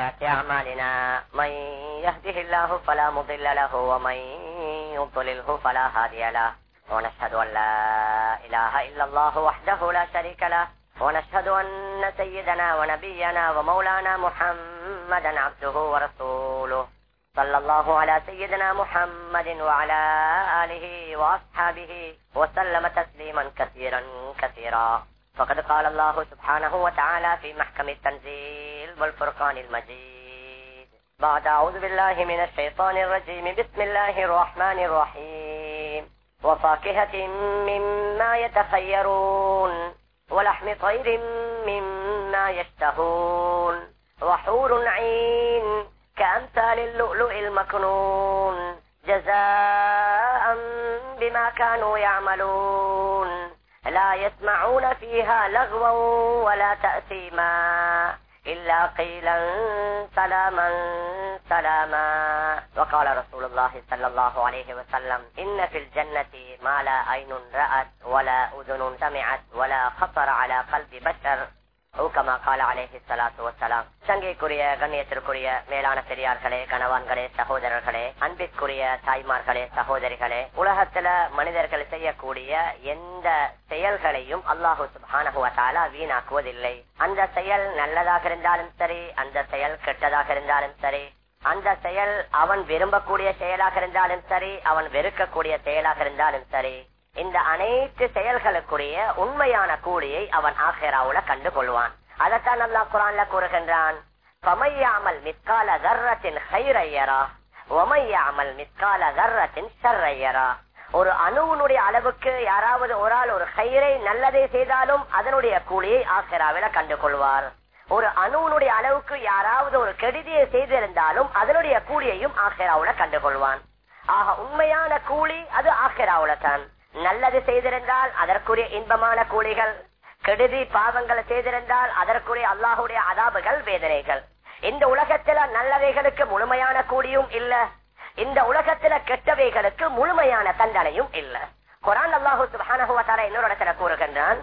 سيئات أعمالنا. من يهده الله فلا مضل له ومن يضلله فلا هادي له. ونشهد أن لا إله إلا الله وحده لا شريك له. ونشهد أن سيدنا ونبينا ومولانا محمدا عبده ورسوله. صلى الله على سيدنا محمد وعلى آله وأصحابه وسلم تسليما كثيرا كثيرا. فقد قال الله سبحانه وتعالى في محكم التنزيل والفرقان المجيد. بعد أعوذ بالله من الشيطان الرجيم. بسم الله الرحمن الرحيم. وفاكهة مما يتخيرون ولحم طير مما يشتهون. وحور عين كأمثال اللؤلؤ المكنون. جزاء بما كانوا يعملون. لا يسمعون فيها لغوا ولا تأثيما إلا قيلا سلاما سلاما. وقال رسول الله صلى الله عليه وسلم إن في الجنة ما لا عين رأت ولا أذن سمعت ولا خطر على قلب بشر. ஊக்கமா கால அலேஹி சலாத்து வசலாம் சங்கைக்குரிய கண்ணியத்திற்குரிய மேலான பெரியார்களே கணவான்களே சகோதரர்களே அன்பிற்குரிய தாய்மார்களே சகோதரிகளே உலகத்துல மனிதர்கள் செய்யக்கூடிய எந்த செயல்களையும் அல்லாஹு சுபானகுவத்தாலா வீணாக்குவதில்லை. அந்த செயல் நல்லதாக இருந்தாலும் சரி அந்த செயல் கெட்டதாக இருந்தாலும் சரி அந்த செயல் அவன் விரும்பக்கூடிய செயலாக இருந்தாலும் சரி அவன் வெறுக்கக்கூடிய செயலாக இருந்தாலும் சரி இந்த அனைத்து செயல்களுக்குரிய உண்மையான கூலியை அவன் ஆஹேராவுல கண்டு கொள்வான் அதைத்தான் அல்லா குரான்ல கூறுகின்றான். பமையாமல் மித்கால கர்ரத்தின் ஹைரையரா ஒமையாமல் மித்கால கர்ரத்தின் சர்ரையரா ஒரு அணுவனுடைய அளவுக்கு யாராவது ஒரு ஆள் ஒரு ஹைரை நல்லதை செய்தாலும் அதனுடைய கூலியை ஆசிராவில கண்டு கொள்வார் ஒரு அணுவனுடைய அளவுக்கு யாராவது ஒரு கெடுதியை செய்திருந்தாலும் அதனுடைய கூலியையும் கண்டு கண்டுகொள்வான். ஆக உண்மையான கூலி அது ஆசிராவுல தான் நல்லது செய்திருந்தால் அதற்குரிய இன்பமான கூலிகள். கெடுதி பாவங்களை செய்திருந்தால் அதற்குரிய அல்லாஹுடைய அதாபுகள் வேதனைகள். இந்த உலகத்துல நல்லவைகளுக்கு முழுமையான கூலியும் இல்ல. இந்த உலகத்துல கெட்டவைகளுக்கு முழுமையான தண்டனையும் இல்ல. குரான் அல்லாஹு இன்னொரு இடத்துல கூறுகின்றான்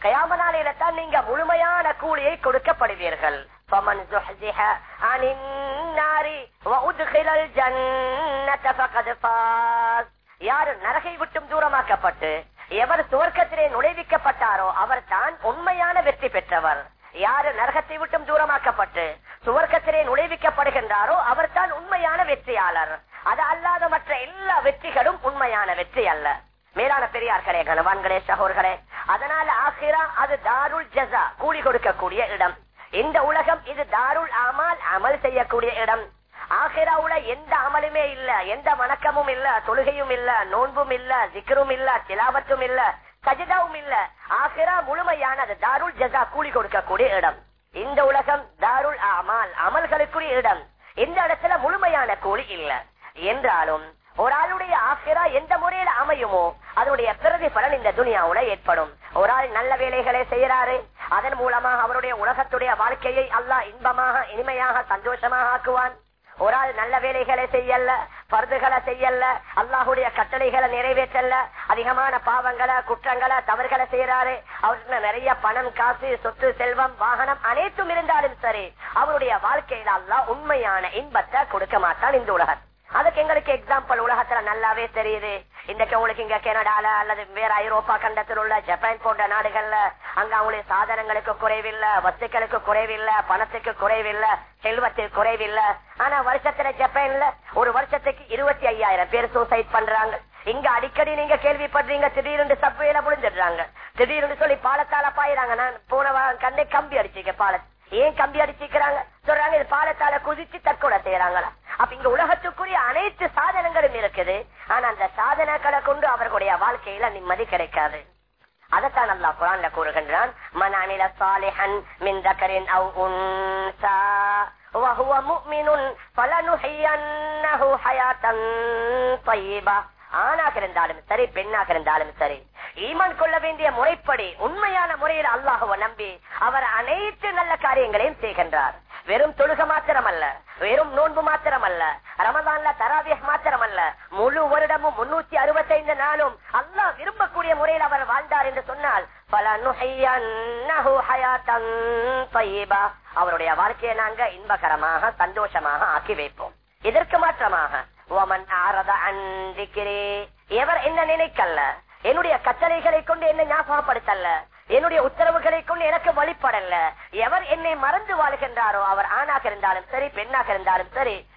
கயாமனாலையில தான் நீங்க முழுமையான கூலியை கொடுக்கப்படுவீர்கள். فمن زحزح عن النار وادخل الجنة فقد فاز யார் நரகை விட்டும் தூரமாக்கப்பட்டு எவர் சுவர்க்கத்திலே நுழைவிக்கப்பட்டாரோ அவர் தான் உண்மையான வெற்றி பெற்றவர் யாரு நரகத்தை விட்டும் தூரமாக்கப்பட்டு சுவர்க்கத்திலே நுழைவிக்கப்படுகின்றாரோ அவர் தான் உண்மையான வெற்றியாளர் அது அல்லாத மற்ற எல்லா வெற்றிகளும் உண்மையான வெற்றி அல்ல மேலான பெரியார்களே கணவான்களே சகோர்களே அதனால ஆசிரா அது தாருல் ஜசா கூலி கொடுக்கக்கூடிய இடம் இந்த உலகம் இது தாருல் அமால் அமல் செய்யக்கூடிய இடம். ஆகிராவுல எந்த அமலுமே இல்ல எந்த வணக்கமும் இல்ல தொழுகையும் இல்ல நோன்பும் இல்ல சிக்கரும் இல்ல திலாவத்தும் இல்ல சஜிதாவும் இல்ல. ஆகிரா முழுமையான அது தாருல் ஜசா கூலி கொடுக்கக்கூடிய இடம். இந்த உலகம் தாருல் அமால் அமல்களுக்குரிய இடம். இந்த இடத்துல முழுமையான கூலி இல்ல. என்றாலும் ஒரு ஆளுடைய ஆசிரா எந்த முறையில அமையுமோ அதனுடைய பிரதி பலன் இந்த துனியாவுல ஏற்படும். ஒரு ஆள் நல்ல வேலைகளை செய்யறாரு அதன் மூலமாக அவருடைய உலகத்துடைய வாழ்க்கையை அல்லாஹ் இன்பமாக இனிமையாக சந்தோஷமாக ஆக்குவான். ஒரு ஆள் நல்ல வேலைகளை செய்யல பருதுகளை செய்யல அல்லாஹுடைய கட்டளைகளை நிறைவேற்றல அதிகமான பாவங்களை குற்றங்களை தவறுகளை செய்யறாரு அவருக்கு நிறைய பணம் காசு சொத்து செல்வம் வாகனம் அனைத்தும் இருந்தாலும் சரி அவருடைய வாழ்க்கையில அல்லாஹ் உண்மையான இன்பத்தை கொடுக்க மாட்டான் இந்த உலகத்தை அதுக்கு எங்களுக்கு எக்ஸாம்பிள் உலகத்துல நல்லாவே தெரியுது. இன்னைக்கு உங்களுக்கு இங்க கனடால அல்லது வேற ஐரோப்பா கண்டத்தில் உள்ள ஜப்பான் போன்ற நாடுகள்ல அங்க அவங்களுடைய சாதனங்களுக்கு குறைவில்ல வசதிகளுக்கு குறைவில்ல பணத்துக்கு குறைவில்ல செல்வத்துக்கு குறைவில்ல. ஆனா வருஷத்துல ஜப்பான்ல ஒரு வருஷத்துக்கு இருபத்தி ஐயாயிரம் பேர் சூசைட் பண்றாங்க. இங்க அடிக்கடி நீங்க கேள்விப்படுறீங்க திடீர்னு சப்வேல புரிஞ்சிடுறாங்க திடீர்னு சொல்லி பாலத்தால பாயிறாங்க. நான் போன கண்டே கம்பி அடிச்சிருக்கேன் பாலத்தை ஏன் கம்பி அடிச்சிக்கிறாங்க சொல்றாங்க இது பாலத்தால குதிச்சு தற்கொலை செய்யறாங்களா அப்ப இங்க உலகத்துக்குரிய அனைத்து சாதனங்களும் இருக்குது ஆனா அந்த சாதனங்களை கொண்டு அவர்களுடைய வாழ்க்கையில நிம்மதி கிடைக்காது அதத்தான் அல்லா குரான்ல கூறுகின்றான் மனானில சாலிஹன் மின் தக்கரின் அவ் உன்சா وهو مؤمن فلنحيينه حياة طيبة ஆணாக இருந்தாலும் சரி பெண்ணாக இருந்தாலும் சரி ஈமான் கொள்ள வேண்டிய முறைப்படி உண்மையான முறையில் அல்லாஹுவ நம்பி அவர் அனைத்து நல்ல காரியங்களையும் செய்கின்றார். வெறும் தொழுக மாத்திரம் அல்ல வெறும் நோன்பு மாத்திரம் அல்ல ரமதான்ல தராவிய மாத்திரம் அல்ல முழு வருடமும் முன்னூத்தி அறுபத்தைந்து நாளும் அல்லாஹ் விரும்பக்கூடிய முறையில் அவர் வாழ்ந்தார் என்று சொன்னால் பல அவருடைய வாழ்க்கையை நாங்க இன்பகரமாக சந்தோஷமாக ஆக்கி வைப்போம். இதற்கு மாற்றமாக எவர் என்ன நினைக்கல்ல? என்னுடைய கட்டளைகளை கொண்டு என்ன ஞாபகப்படுத்தல்ல. என்னுடைய உத்தரவுகளை கொண்டு எனக்கு வழிபடல்ல. எவர் என்னை மறந்து வாழ்கின்றாரோ அவர் ஆணாக இருந்தாலும் சரி பெண்ணாக இருந்தாலும் சரி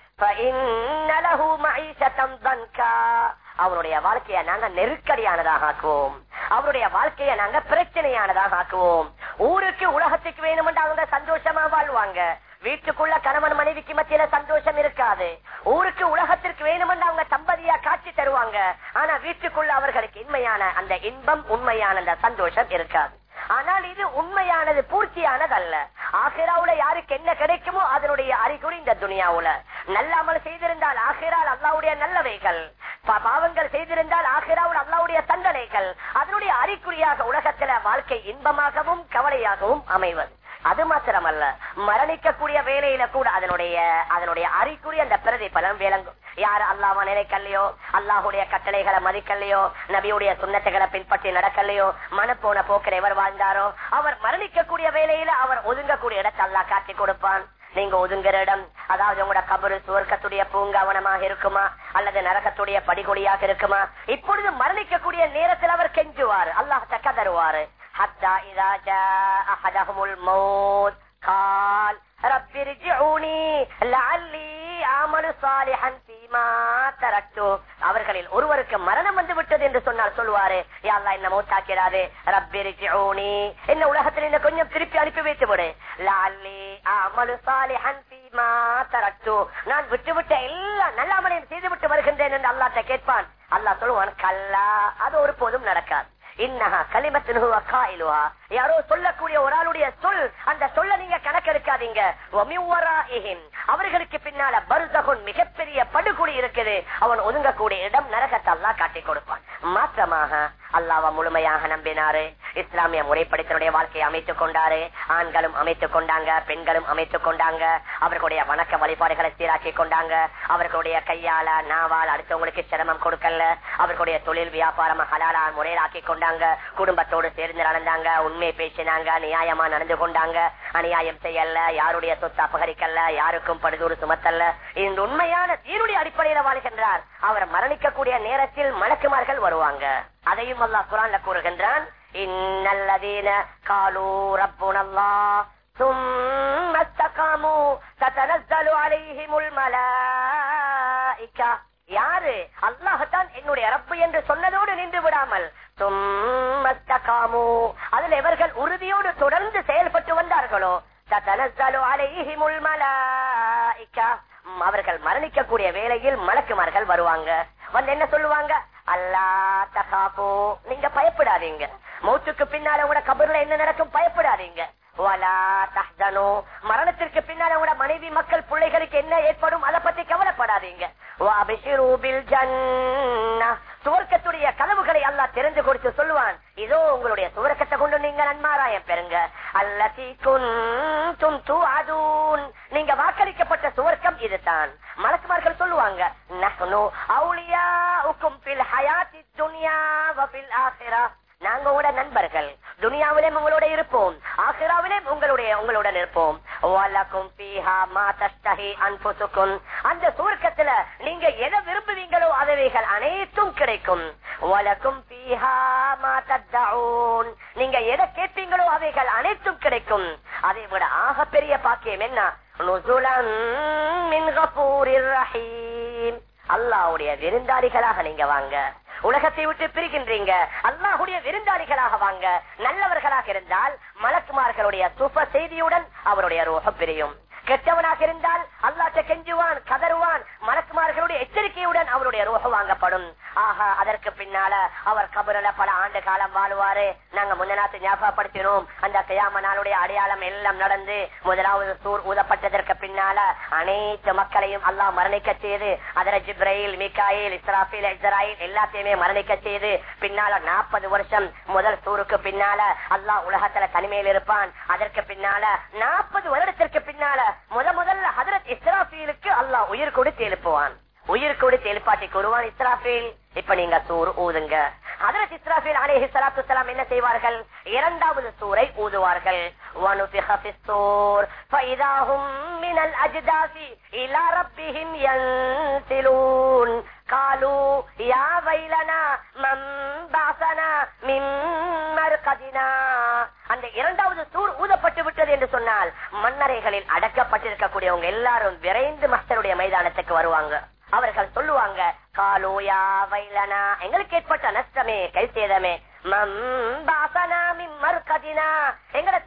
அவருடைய வாழ்க்கையை நாங்க நெருக்கடியானதாக ஆக்குவோம். அவருடைய வாழ்க்கையை நாங்க பிரச்சனையானதாக ஆக்குவோம். ஊருக்கு உலகத்துக்கு வேணும் அவங்க சந்தோஷமா வாழ்வாங்க. வீட்டுக்குள்ள கணவன் மனைவிக்கு மத்தியில சந்தோஷம் இருக்காது. ஊருக்கு உலகத்திற்கு வேணுமென்று அவங்க தம்பதியா காட்சி தருவாங்க. ஆனா வீட்டுக்குள்ள அவர்களுக்கு இன்மையான அந்த இன்பம் உண்மையான அந்த சந்தோஷம் இருக்காது. ஆனால் இது உண்மையானது பூர்த்தியானது அல்ல யாருக்கு என்ன கிடைக்குமோ அதனுடைய அறிகுறி இந்த துனியாவுல. நல்லாமல் செய்திருந்தால் ஆசிரால் அல்லாவுடைய நல்லவைகள். பா- பாவங்கள் செய்திருந்தால் ஆகிராவுல் அல்லாவுடைய தண்டனைகள். அதனுடைய அறிகுறியாக உலகத்துல வாழ்க்கை இன்பமாகவும் கவலையாகவும் அமைவது. அது மாத்திரமல்ல மரணிக்கக்கூடிய வேலையில கூட அதனுடைய அதனுடைய அறிகுறி அந்த பிரதிபலன் விளங்கும். யார் அல்லாம நினைக்கலையோ அல்லாஹுடைய கட்டளைகளை மதிக்கலையோ நபியுடைய சுண்ணத்துகளை பின்பற்றி நடக்கலையோ மனப்போன போக்கில் எவர் வாழ்ந்தாரோ அவர் மரணிக்கக்கூடிய வேலையில அவர் ஒதுங்கக்கூடிய இடத்தை அல்லாஹ் காட்டி கொடுப்பான். நீங்க ஒதுங்குற இடம் அதாவது உங்களோட கபரு சுவர்க்கத்துடைய பூங்காவனமாக இருக்குமா அல்லது நரகத்துடைய படிகொடியாக இருக்குமா இப்பொழுது மரணிக்கக்கூடிய நேரத்தில் அவர் கெஞ்சுவார் அல்லாஹ் கதருவாரு حتى إذا جاء أحدهم الموت قال رب ارجعوني لعلي أعمل صالحا فيما تركت அவர்களில் ஒருவருக்கு மரணம் வந்து விட்டது என்று சொன்னால் சொல்லுவாரு யா அல்லாஹ் என்ன மௌத்தாக்கிறாரு ரப்பி ரிஜிஊனி என்ன உலகத்தில் என்ன கொஞ்சம் திருப்பி அனுப்பி வைத்து விடு லஅல்லி அமலு சாலிஹன் ஃபீமா தரக்து நான் விட்டுவிட்ட எல்லா நல்லாமலையும் செய்து விட்டு வருகின்றேன் என்று அல்லாஹ்ட்ட கேட்பான் அல்லாஹ் சொல்லுவான் கல்லா அது ஒருபோதும் நடக்காது இன்னஹா கலிமத்தின் காயிலுவா யாரோ சொல்லக்கூடிய ஒரு ஆளுடைய சொல் அந்த சொல்ல நீங்க கணக்கெடுக்காதீங்க. அவர்களுக்கு பின்னால பருதகுன் மிகப்பெரிய படுகொலி இருக்குது. அவன் ஒதுங்கக்கூடிய இடம் நரகத்தை அல்லாஹ் காட்டிக் கொடுப்பான். மாற்றமாக அல்லாவ முழுமையாக நம்பினாரு. இஸ்லாமிய முறைப்படித்தனுடைய வாழ்க்கையை அமைத்துக் கொண்டாரு. ஆண்களும் அமைத்துக் கொண்டாங்க பெண்களும் அமைத்துக் கொண்டாங்க. அவர்களுடைய வணக்க வழிபாடுகளை சீராக்கி கொண்டாங்க. அவர்களுடைய கையால நாவால் அடுத்தவங்களுக்கு சிரமம் கொடுக்கல. அவர்களுடைய தொழில் வியாபாரம் ஹலாலா முறையில் ஆக்கி கொண்டாங்க. குடும்பத்தோடு சேர்ந்து நடந்தாங்க உண்மை பேசினாங்க நியாயமா நடந்து கொண்டாங்க. அநியாயம் செய்யல யாருடைய சொத்து அபகரிக்கல்ல யாருக்கும் படுதூறு சுமத்தல்ல இந்த உண்மையான தீருடைய அடிப்படையில வாழ்கின்றார். அவர் மரணிக்கக்கூடிய நேரத்தில் மலக்குமார்கள் வருவாங்க. அதையும் அல்லாஹ் குரான்ல கூறுகின்றான் இன்னல்லதீன காலு ரப்புனல்லா ثم استقاموا تتنزل عليهم الملائكة யாரு அல்லாஹத்தான் என்னுடைய ரப்பு என்று சொன்னதோடு நின்று விடாமல் சும்மஸ்தகாமு அதில் எவர்கள் உறுதியோடு தொடர்ந்து செயல்பட்டு வந்தார்களோ தத்தனஸ்ஸலு அலைஹிமுல் மலாயிக்கா ம், அவர்கள் மரணிக்கக்கூடிய வேளையில் மலக்குமார்கள் வருவாங்க வந்து என்ன சொல்லுவாங்க அல்லா தகாபோ நீங்க பயப்படாதீங்க. மௌத்துக்கு பின்னால உங்களோட கபர்ல என்ன நடக்கும் பயப்படாதீங்க. வலா மரணத்திற்கு பின்னால உங்களோட மனைவி மக்கள் பிள்ளைகளுக்கு என்ன ஏற்படும் அதை பத்தி கவலைப்படாதீங்க. துவர்க்கத்துடைய கனவுகளை அல்லா தெரிஞ்சு கொடுத்து சொல்லுவான். இதோ உங்களுடைய துவர்க்கத்தை கொண்டு நீங்க நன்மாராயம் பெறுங்க. அல்லதி குந்தும் துஅதூன் நீங்க வாக்களிக்கப்பட்ட துவர்க்கம் இதுதான். மலக்குமார்கள் சொல்லுவாங்க நஹ்னு அவுலியாஉக்கும் ஃபில் ஹயாத்தி துன்யா வ ஃபில் ஆখিরাহ நாங்க உங்களோட நண்பர்கள். துனியாவிலும் உங்களோட இருப்போம். ஆசிராவிலே உங்களுடைய உங்களுடன் இருப்போம். வலக்கும் ஃபீஹா மா தஸ்தஹி அன்ஃபுசுக்கும் அந்த சுவர்க்கத்துல நீங்க எதை விரும்புவீங்களோ அவைகள் அனைத்தும் கிடைக்கும். வலக்கும் ஃபீஹா மா தத்தஊன் நீங்க எதை கேட்பீங்களோ அவைகள் அனைத்தும் கிடைக்கும். அதை விட ஆக பெரிய பாக்கியம் என்ன? நுசுலன் மின் கபூரிர் ரஹீம். அல்லாஹ்வுடைய விருந்தாளிகளாக நீங்க வாங்க. உலகத்தை விட்டு பிரிகின்றீங்க. அல்லாஹுடைய விருந்தாளிகளாக வாங்க. நல்லவர்களாக இருந்தால் மலக்குமார்களுடைய சுப செய்தியுடன் அவருடைய ரோகம் பிரியும். கெட்டவனாக இருந்தால் அல்லாட்ட கெஞ்சுவான் கதறுவான். மலக்குமார்களுடைய எச்சரிக்கையுடன் அவருடைய ரோக வாங்கப்படும். ஆஹா அதற்கு பின்னால அவர் கபுரல பல ஆண்டு காலம் வாழ்வாரு. நாங்க முன்னநாத்து ஞாபகப்படுத்தினோம். அந்த கையாம நாளுடைய அடையாளம் எல்லாம் நடந்து முதலாவது சூர் ஊதப்பட்டதற்கு பின்னால அனைத்து மக்களையும் அல்லாஹ் மரணிக்க செய்து அதர ஜிப்ரையில் மிகாயில் இஸ்ராஃபில் இஸ்ராயில் எல்லாத்தையுமே மரணிக்க செய்து பின்னால நாற்பது வருஷம் முதல் சூருக்கு பின்னால அல்லாஹ் உலகத்துல தனிமையில் இருப்பான். அதற்கு பின்னால நாற்பது வருடத்திற்கு பின்னால முத முதல்ல ஹதரத் இஸ்ராஃபீலுக்கு அல்லாஹ் உயிர் கொடுத்து எழுப்புவான் உயிர் கொடுத்து எழுப்பாட்டி கூறுவான் இஸ்ராஃபீல் இப்ப நீங்க சூர் ஊதுங்க ஹதரத் இஸ்ராஃபீல் அலைஹி ஸலாத்து வஸலாம் என்ன செய்வார்கள் இரண்டாவது சூரை ஊதுவார்கள் வனுஃபிஹ ஃபிஸ்ஸூர் ஃபஇதா ஹும் மினல் அஜ்தாசி இலா ரப்பிஹிம் யன்சிலூன் قالوا يا ويلنا من بعثنا من مرقدنا அந்த இரண்டாவது சூர் ஊதப்பட்டு விட்டது என்று சொன்னால் மன்னரைகளில் அடக்கப்பட்டிருக்கக்கூடியவங்க எல்லாரும் விரைந்து மஸ்தருடைய மைதானத்துக்கு வருவாங்க. அவர்கள் சொல்லுவாங்க காலோயா வைலனா. எங்களுக்கு ஏற்பட்ட நஷ்டமே கை சேதமே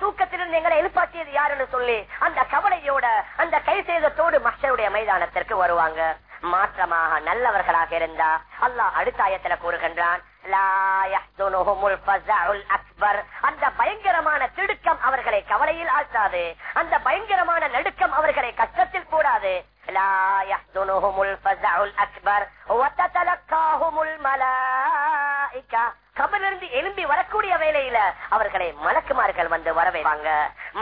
தூக்கத்திலிருந்து எங்களை எழுப்பாற்றியது யாருன்னு சொல்லி அந்த கவலையோட அந்த கை சேதத்தோடு மஸ்டருடைய மைதானத்திற்கு வருவாங்க. மாற்றமாக நல்லவர்களாக இருந்தா அல்லாஹ் அடுத்த ஆயத்துல கூறுகின்றான் அந்த பயங்கரமான திடுக்கம் அவர்களை கவலையில் ஆழ்த்தாது. அந்த பயங்கரமான நடுக்கம் அவர்களை கஷ்டத்தில் கூடாது. لا يحزنهم الفزع الأكبر وتتلقاهم الملائكة கபிலிருந்து எழும்பி வரக்கூடிய வேலையில அவர்களை மலக்குமார்கள் வந்து வரவேற்பாங்க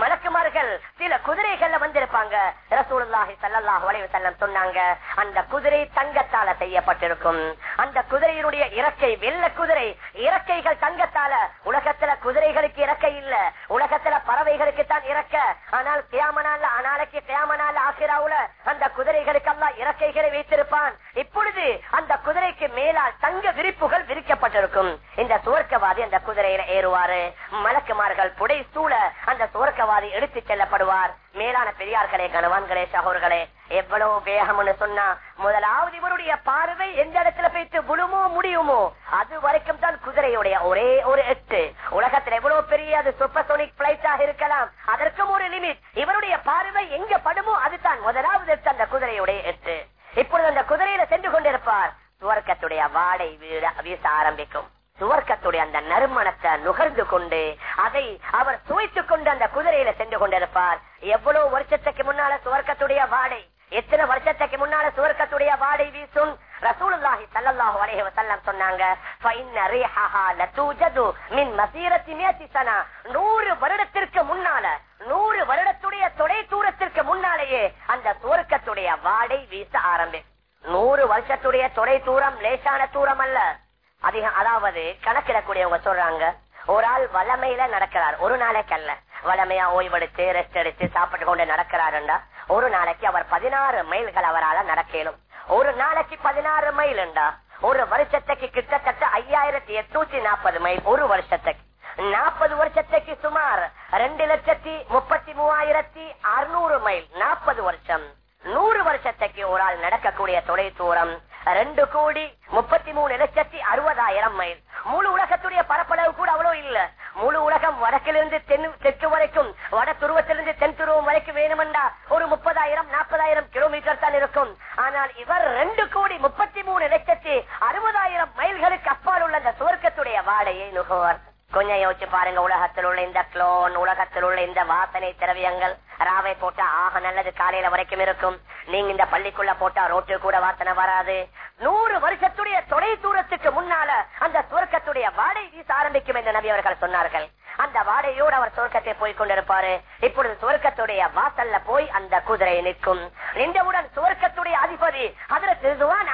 மலக்குமார்கள் சில குதிரைகள்ல வந்திருப்பாங்க ரசூலுல்லாஹி ஸல்லல்லாஹு அலைஹி வஸல்லம் சொன்னாங்க அந்த குதிரை தங்கத்தால செய்யப்பட்டிருக்கும் அந்த குதிரையினுடைய இறக்கை வெள்ள குதிரை இறக்கைகள் தங்கத்தால உலகத்துல குதிரைகளுக்கு இறக்கை இல்ல உலகத்துல பறவைகளுக்கு தான் இறக்க ஆனால் கியாமனால அனாலைக்கு கியாமனால ஆசிராவுல அந்த குதிரைகளுக்கு எல்லாம் இறக்கைகளை வைத்திருப்பான். இப்பொழுது அந்த குதிரைக்கு மேலால் தங்க விரிப்புகள் விரிக்கப்பட்டிருக்கும். இந்த சுவர்க்கவாதி அந்த குதிரையில ஏறுவாரு. மலக்குமார்கள் புடை சூழ அந்த சுவர்க்கவாதி எடுத்து செல்லப்படுவார். மேலான பெரியார்களே கணவான்களே சகோர்களே எவ்வளவு வேகம்னு சொன்னா முதலாவது இவருடைய பார்வை எந்த இடத்துல போயிட்டு விழுமோ முடியுமோ அது வரைக்கும் தான் குதிரையுடைய ஒரே ஒரு எட்டு. உலகத்தில் எவ்வளவு பெரிய அது சூப்பர்சோனிக் பிளைட்டாக இருக்கலாம். அதற்கும் ஒரு லிமிட் இவருடைய பார்வை எங்க படுமோ அதுதான் முதலாவது எட்டு அந்த குதிரையுடைய எட்டு. இப்பொழுது அந்த குதிரையில சென்று கொண்டிருப்பார். சுவர்க்கத்துடைய வாடை வீட வீச ஆரம்பிக்கும். சுவர்க்கத்துடைய அந்த நறுமணத்தை நுகர்ந்து கொண்டு அதை அவர் சுவைத்துக் கொண்டு அந்த குதிரையில சென்று கொண்டிருப்பார். எவ்வளவு வருஷத்துக்கு முன்னால சுவர்க்கத்துடைய வாடை? எத்தனை வருஷத்துக்கு முன்னால சுவர்க்கத்துடைய வாடை வீசும்? ரசூல் ஸல்லல்லாஹு அலைஹி வஸல்லம் சொன்னாங்க. ஃபைன்ன ரீஹஹா லதூஜது மின் மஸீரத்தி மியத்தி சனா 100 வருடத்திற்கு முன்னால 100 வருடத்துடைய தொலை தூரத்திற்கு முன்னாலேயே அந்த சுவர்க்கத்துடைய வாடை வீச ஆரம்பிக்கும் நூறு வருஷத்துடைய தொலை தூரம் லேசான தூரம் அல்ல. அதிகம் அதாவது கணக்கிடக்கூடியவங்க சொல்றாங்க ஒரு ஆள் வளமையில நடக்கிறார் ஒரு நாளைக்கு அல்ல. வளமையா ஓய்வெடுத்து ரெஸ்ட் எடுத்து சாப்பிட்டு கொண்டு நடக்கிறாருண்டா ஒரு நாளைக்கு அவர் பதினாறு மைல்கள் அவரால் நடக்கலும். ஒரு நாளைக்கு பதினாறு மைல் என்றா ஒரு வருஷத்துக்கு கிட்டத்தட்ட ஐயாயிரத்தி எட்நூத்தி நாற்பது மைல். ஒரு வருஷத்துக்கு. நாற்பது வருஷத்துக்கு சுமார் ரெண்டு லட்சத்தி முப்பத்தி மூவாயிரத்தி அறுநூறு மைல். நாற்பது வருஷம். நூறு வருஷத்துக்கு ஒரு ஆள் நடக்கக்கூடிய தொலை தூரம் ரெண்டு கோடி முப்பத்தி மூணு லட்சத்தி அறுபதாயிரம் மைல். முழு உலகத்துடைய பரப்பளவு கூட அவ்வளவு இல்ல. முழு உலகம் வடக்கிலிருந்து தென் தெற்கு வரைக்கும் வட துருவத்திலிருந்து தென் துருவம் வரைக்கும் வேணுமெண்டா ஒரு முப்பதாயிரம் நாற்பதாயிரம் கிலோமீட்டர் தான் இருக்கும். ஆனால் இவர் ரெண்டு கோடி முப்பத்தி மூணு லட்சத்தி அறுபதாயிரம் மைல்களுக்கு அப்பால் உள்ள அந்த சுவர்க்கத்துடைய வாடையை கொஞ்சம் யோசிச்சு பாருங்க உலகத்தில் உள்ள இந்த குளோன் உலகத்தில் உள்ள இந்த வாசனை திரவியங்கள். ராவை போட்டா ஆக நல்லது காலையில வரைக்கும் இருக்கும். நீங்க இந்த பள்ளிக்குள்ள போட்டா ரோட்டு கூட வாசனை வராது. நூறு வருஷத்துடைய தொலை தூரத்துக்கு முன்னால அந்த சுவர்க்கத்துடைய வாடை வீச ஆரம்பிக்கும் என்று நபி அவர்கள் சொன்னார்கள். அந்த வாடையோடு அவர் சுவர்க்கத்தை போய் கொண்டிருப்பாரு. இப்பொழுது சுவர்க்கத்துடைய வாசல்ல போய் அந்த குதிரை நிற்கும். நின்றவுடன் சுவர்க்கத்துடைய அதிபதி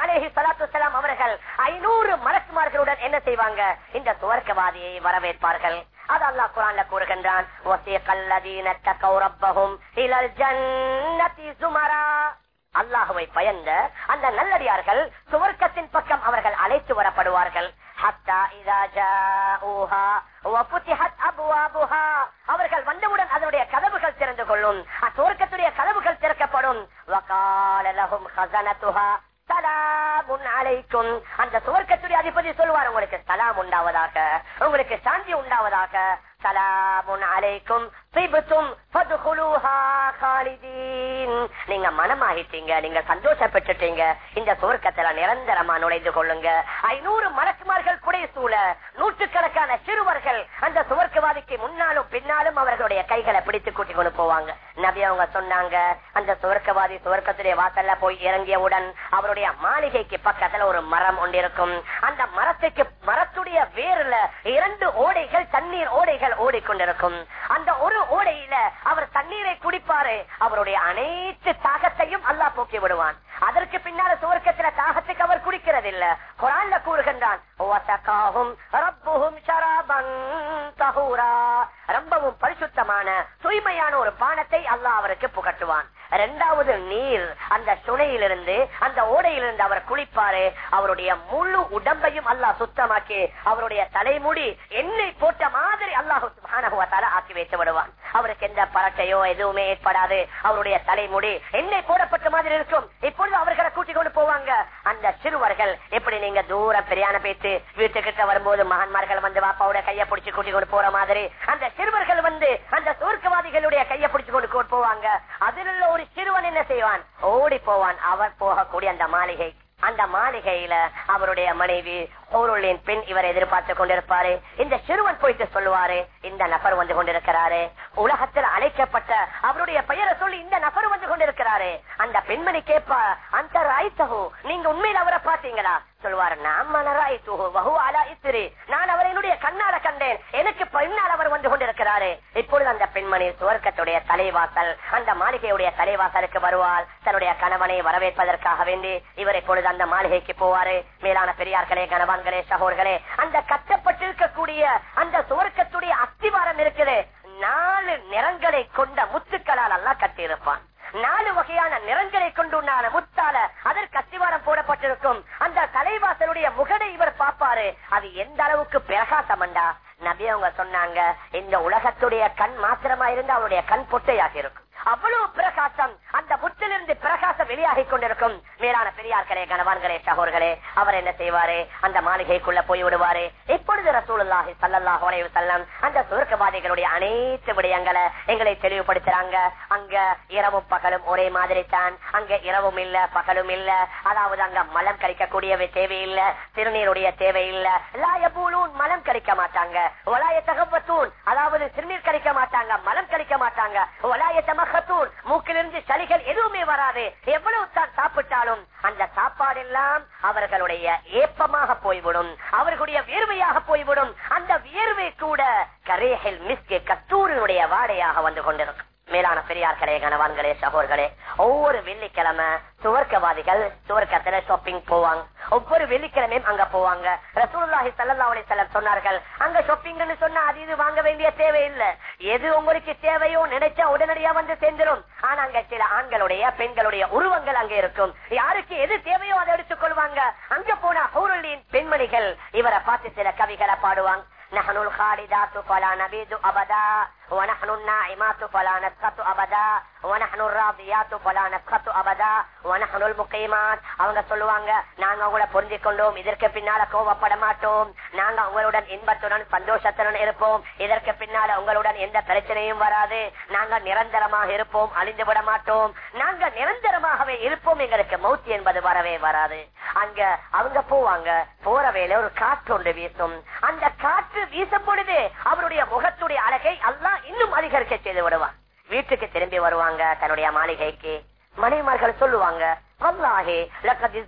அலேஹி சலாத்து சலாம் அவர்கள் ஐநூறு மலக்குமார்களுடன் என்ன செய்வாங்க? இந்த சுவர்க்கவாதியை வரவேற்பார்கள். அது அல்லாஹ் குரான்ல கூறுகின்றான் அல்லாஹுவை பயந்த அந்த நல்லடியார்கள் சுவர்க்கத்தின் பக்கம் அவர்கள் அழைத்து வரப்படுவார்கள். அவர்கள் வந்தவுடன் அதனுடைய கதவுகள் திறந்து கொள்ளும். அத்தோர்க்கத்துடைய கதவுகள் திறக்கப்படும். அழைக்கும் அந்த சுவர்க்கத்துடைய அதிபதி சொல்வார் உங்களுக்கு சலாம் உண்டாவதாக உங்களுக்கு சாந்தி உண்டாவதாக. சலாமுன் அலைக்கும் நீங்க மனமாகிட்டீங்க நீங்க சந்தோஷப்பட்டுட்டீங்க இந்த சுவர்க்கத்துல நிரந்தரமா நுழைந்து கொள்ளுங்க. ஐநூறு மலக்குமார்கள் குடை சூழ நூற்றுக்கணக்கான சிறுவர்கள் அந்த சுவர்க்கவாதிக்கு முன்னாலும் பின்னாலும் அவர்களுடைய கைகளை பிடித்து கூட்டி கொண்டு போவாங்க. நபி அவங்க சொன்னாங்க அந்த சுவர்க்கவாதி சுவர்க்கத்துடைய வாசல்ல போய் இறங்கியவுடன் அவருடைய மாளிகைக்கு பக்கத்துல ஒரு மரம் ஒன்றிருக்கும் அந்த மரத்துக்கு மரத்துடைய வேர்ல இரண்டு ஓடைகள் தண்ணீர் ஓடைகள் ஓடிக்கொண்டிருக்கும். அந்த ஒரு ஓடையில அவர் தண்ணீரை குடிப்பாரு அவருடைய அனைத்து தாகத்தையும் அல்லாஹ் போக்கி விடுவான். அதற்கு பின்னால சுவர்க்கத்தில தாகத்துக்கு அவர் குடிக்கிறதில்ல. குரான்ல கூறுகின்றான் ரொம்பவும் பரிசுத்தமான தூய்மையான ஒரு பானத்தை அல்லாஹ் அவருக்கு புகட்டுவான். இரண்டாவது நீர் அந்த சுனையிலிருந்து அந்த ஓடையிலிருந்து அவர் குளிப்பாரு அவருடைய முழு உடம்பையும் அல்லாஹ் சுத்தமாக்கி அவருடைய தலைமுடி எண்ணெய் போட்ட மாதிரி அல்லாஹ் சுப்ஹானஹு ஆக்கி வைத்து விடுவான். அவருக்கு எந்த பரட்டையோ எதுவுமே ஏற்படாது. அவருடைய தலைமுடி எண்ணெய் போடப்பட்ட மாதிரி இருக்கும். இப்பொழுது அவர்களை கூட்டிக் கொண்டு போவாங்க. அந்த சிறுவர்கள் எப்படி நீங்க தூரம் பெரியான பேச்சு வீட்டுக்கிட்ட வரும்போது மகன்மார்கள் வந்து வாப்பாவோட கையை பிடிச்சு கூட்டிக் கொண்டு போற மாதிரி அந்த சிறுவர்கள் வந்து அந்த சூர்க்கவாதிகளுடைய கையை பிடிச்சு கொண்டு கொண்டு போவாங்க. அதில் உள்ள ஒரு சிறுவன் என்ன செய்வான்? ஓடி போவான். அவர் போகக்கூடிய அந்த மாளிகை அந்த மாளிகையில அவருடைய மனைவி பொருளின் பெண் இவரை எதிர்பார்த்து கொண்டிருப்பாரு. இந்த சிறுவன் போயிட்டு சொல்லுவாரு. இந்த நபர் வந்து கொண்டிருக்கிறாரு. உலகத்தில் அழைக்கப்பட்ட அவருடைய பெயரை சொல்லி இந்த நபர் வந்து கொண்டிருக்கிறாரு. அந்த பெண்மணி கேட்பா அந்த ராய்த்தகு நீங்க உண்மையில் அவரை பாத்தீங்களா சொல்வாரு நான் அவரை என்னுடைய கண்ணால கண்டேன். எனக்கு பின்னால் அவர் வந்து கொண்டிருக்கிறாரு. இப்பொழுது அந்த பெண்மணி சுவர்க்கத்துடைய தலைவாசல் அந்த மாளிகையுடைய தலைவாசலுக்கு வருவாள். தன்னுடைய கணவனை வரவேற்பதற்காக வேண்டி இவர் இப்பொழுது அந்த மாளிகைக்கு போவாரு. மேலான பெரியார்களே கணவன் கணவான்களே சகோர்களே அந்த கட்டப்பட்டிருக்கக்கூடிய அந்த சுவர்க்கத்துடைய அஸ்திவாரம் இருக்குது. நாலு நிறங்களை கொண்ட முத்துக்களால் எல்லாம் கட்டியிருப்பான். நாலு வகையான நிறங்களை கொண்டு முத்தால அதற்கு அஸ்திவாரம் போடப்பட்டிருக்கும். அந்த தலைவாசலுடைய முகடை இவர் பாப்பாரு அது எந்த அளவுக்கு பிரகாசமண்டா? நபி அவங்க சொன்னாங்க இந்த உலகத்துடைய கண் மாத்திரமா இருந்து அவருடைய கண் பொட்டையாக இருக்கும். அவ்வளவு பிரகாசம். அந்த முத்திலிருந்து பிரகாசம் வெளியாகி கொண்டிருக்கும். மேலான பெரியார்களே கணவான்களே சகோர்களே அவர் என்ன செய்வாரு? அந்த மாளிகைக்குள்ள போய் விடுவாரு? இப்பொழுது ரசூலாஹி சல்லாஹ் அலைஹி அந்த சுருக்கவாதிகளுடைய அனைத்து விடயங்களை எங்களை தெளிவுபடுத்துறாங்க. அங்க இரவும் பகலும் ஒரே மாதிரி தான். அங்க இரவும் இல்ல பகலும் இல்ல. அதாவது அங்க மலம் கழிக்கக்கூடிய தேவையில்லை திருநீருடைய தேவையில்லை. லாயபூலூன் மலம் கழிக்க மாட்டாங்க. ஒலாய தகவத்தூன் அதாவது சிறுநீர் கழிக்க மாட்டாங்க மலம் கழிக்க மாட்டாங்க. ஒலாய தமகத்தூன் மூக்கிலிருந்து சளிகள் எதுவுமே வராது. எவ்வளவு தான் சாப்பிட்டாலும் அந்த சாப்பாடு எல்லாம் அவர்களுடைய ஏப்பமாக போய்விடும். அவர்களுடைய வேர்வையாக போய்விடும். அந்த வியர்வை கூட கரேஹில் மிஸ்கே கத்தூரினுடைய வாடையாக வந்து கொண்டிருக்கும். மேலான பெரியார்களே கணவான்களே சகோர்களே ஒவ்வொரு வெள்ளிக்கிழமை சுவர்க்கவாதிகள் சுவர்க்கத்துல ஷாப்பிங் போவாங்க. ஒவ்வொரு வெள்ளிக்கிழமையும் அங்க போவாங்க. ரசூல்லாஹி சல்லா அலி செல்லம் சொன்னார்கள் அங்க ஷாப்பிங்னு சொன்னா அது இது வாங்க வேண்டிய தேவையில்லை. எது உங்களுக்கு தேவையோ நினைச்சா உடனடியா வந்து சேர்ந்துடும் ஆனா அங்க சில ஆண்களுடைய பெண்களுடைய உருவங்கள் அங்க இருக்கும். யாருக்கு எது தேவையோ அதை எடுத்துக் கொள்வாங்க. அங்க போன ஹூருளியின் பெண்மணிகள் இவரை பார்த்து சில கவிகளை பாடுவாங்க. நகனுல் ஹாரிதா சுபலா நபீது அபதா. ونحن الناعمات فلا نسخط أبدا ونحن الراضيات فلا نسخط أبدا ونحن المقيمات அவங்க சொல்லுவாங்க நாங்க உங்களை புரிஞ்சு கொண்டோம் இதற்கு பின்னால கோவப்பட மாட்டோம் நாங்க உங்களுடன் இன்பத்துடன் சந்தோஷத்துடன் இருப்போம் இதற்கு பின்னால உங்களுடன் எந்த பிரச்சனையும் வராது நாங்க நிரந்தரமாக இருப்போம் அழிந்து விட மாட்டோம் நாங்க நிரந்தரமாகவே இருப்போம் எங்களுக்கு மௌத்தி என்பது வரவே வராது அங்க அவங்க போவாங்க போற வேலை ஒரு காற்று ஒன்று வீசும் அந்த காற்று வீசும் பொழுது அவருடைய முகத்துடைய அழகை அல்லாஹ் இன்னும் அதிகரிக்க செய்து விடுவான். வீட்டுக்கு திரும்பி வருவாங்க தன்னுடைய மாளிகைக்கு. மனைவிமார்கள் சொல்லுவாங்க அல்லாஹே லக்கத்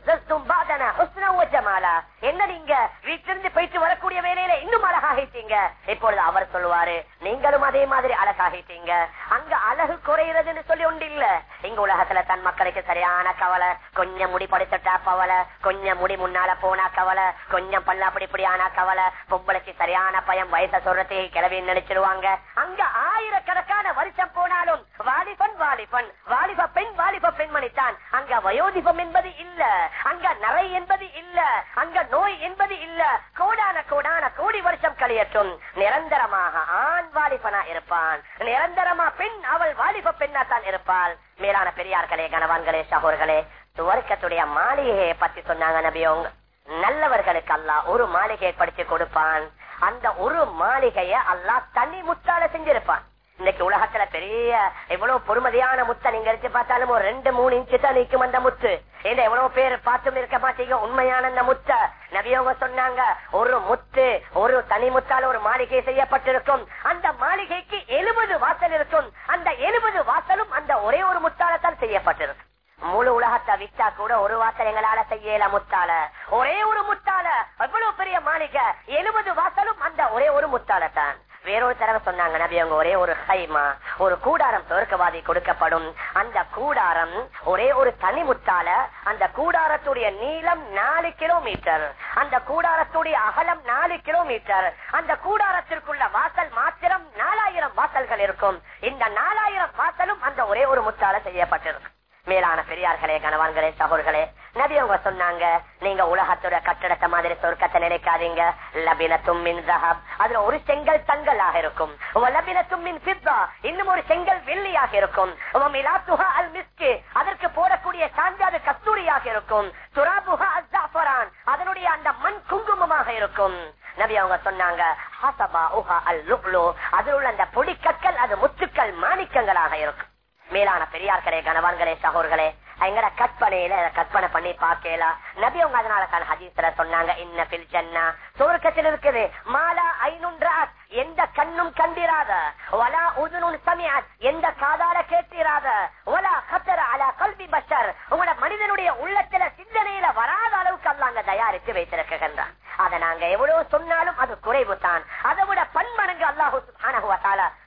பாதனா ஹுஸ்னா வ ஜமாலா. என்ன நீங்க வீட்டிலிருந்து போயிட்டு வரக்கூடிய வேலையில இன்னும் அழகாகிட்டீங்க? இப்பொழுது அவர் சொல்லுவாரு நீங்களும் அதே மாதிரி அழகாகிட்டீங்க. அங்க அழகு குறையிறதுன்னு சொல்லி ஒன்று இல்ல. இங்க உலகத்துல தன் மக்களுக்கு சரியான கவலை. கொஞ்சம் முடி படுத்துட்டா கவலை கொஞ்சம் முடி முன்னால போனா கவலை. கொஞ்சம் பல்லா அப்படி இப்படி ஆனா கவலை. பொம்பளைக்கு சரியான பயம் வயசை சொல்றதே கிளவி நினைச்சிருவாங்க. அங்க ஆயிரக்கணக்கான வருஷம் போனாலும் வாலிபன் வாலிபன். வாலிப பெண் வாலிப பெண்மணித்தான். அங்க வயோ ஜோதிபம் என்பது இல்ல. அங்க நரை என்பது இல்ல. அங்க நோய் என்பது இல்ல. கோடான கோடான கோடி வருஷம் கழியட்டும். நிரந்தரமாக ஆண் வாலிபனா இருப்பான். நிரந்தரமா பெண் அவள் வாலிப பெண்ணா தான் இருப்பாள். மேலான பெரியார்களே கணவான்களே சகோர்களே துவர்க்கத்துடைய மாளிகையை பத்தி சொன்னாங்க நபியோங்க நல்லவர்களுக்கு அல்லா ஒரு மாளிகையை படிச்சு கொடுப்பான். அந்த ஒரு மாளிகைய அல்லாஹ் தனி முத்தால செஞ்சிருப்பான். இன்னைக்கு உலகத்துல பெரிய எவ்வளவு பொறுமதியான முத்தை நீங்க எடுத்து பார்த்தாலும் ஒரு ரெண்டு மூணு இன்ச்சு தான் நிற்கும் அந்த முத்து. இந்த எவ்வளவு பேர் பார்த்தும் இருக்க மாட்டீங்க? உண்மையான அந்த முத்த. நவியோக சொன்னாங்க ஒரு முத்து ஒரு தனி முத்தால ஒரு மாளிகை செய்யப்பட்டிருக்கும். அந்த மாளிகைக்கு எழுபது வாசல் இருக்கும். அந்த எழுபது வாசலும் அந்த ஒரே ஒரு முத்தாலத்தால் செய்யப்பட்டிருக்கும் முழு உலகத்தை விட்டா கூட ஒரு வாசல் எங்களால செய்யல முத்தால. ஒரே ஒரு முத்தால எவ்வளவு பெரிய மாளிகை எழுபது வாசலும் அந்த ஒரே ஒரு முத்தால தான். வேறொரு தடவை சொன்னாங்க நபி அவங்க ஒரே ஒரு ஹைமா ஒரு கூடாரம் சொர்க்கவாதி கொடுக்கப்படும். அந்த கூடாரம் ஒரே ஒரு தனி முத்தால அந்த கூடாரத்துடைய நீளம் நாலு கிலோமீட்டர் அந்த கூடாரத்துடைய அகலம் நாலு கிலோமீட்டர் அந்த கூடாரத்திற்குள்ள வாசல் மாத்திரம் நாலாயிரம் வாசல்கள் இருக்கும். இந்த நாலாயிரம் வாசலும் அந்த ஒரே ஒரு முத்தால செய்யப்பட்டிருக்கும் மேலான பெரியார்களே கணவான்களே சகோர்களே நபி அவங்க சொன்னாங்க நீங்க உலகத்தோட கட்டடத்தை மாதிரி சொர்க்கத்தை நினைக்காதீங்க. லபின தும்மின் ஜஹப் அதுல ஒரு செங்கல் தங்கலாக இருக்கும். லபின தும்மின் சித்தா இன்னும் ஒரு செங்கல் வெள்ளியாக இருக்கும். மிலாத்துஹா அல் மிஸ்கி. அதற்கு போடக்கூடிய சாஞ்சாது கஸ்தூரியாக இருக்கும். துராபுஹா அல் ஜாஃபரான். அதனுடைய அந்த மண் குங்குமமாக இருக்கும். நபி அவங்க சொன்னாங்க ஹசபா உஹா அல் லுக்லு அதில் உள்ள அந்த பொடிக்கற்கள் அது முத்துக்கள் மாணிக்கங்களாக இருக்கும். மேலான பெரியார்களே கனவான்களே சகோர்களே எங்கட கற்பனையில கற்பனை பண்ணி பாக்கலாம் நபி அவங்க அதனால தான் ஹதீஸ்ல சொன்னாங்க இன்ன பில் ஜன்னா. சுவர்க்கத்தில் இருக்குது மாலா ஐநுன்றாத் எந்த கண்ணும் கண்டிராத. வலா உதுனுன் சமியாத் எந்த காதால கேட்டிராத. வலா கத்தர அலா கல்வி பஷர் உங்களோட மனிதனுடைய உள்ளத்துல சிந்தனையில வராத அளவுக்கு அல்லாங்க தயாரித்து வைத்திருக்கின்றான். அதை நாங்க எவ்வளவு சொன்னாலும் அது குறைவு தான் அதை விட பன்மடங்கு அல்லாஹு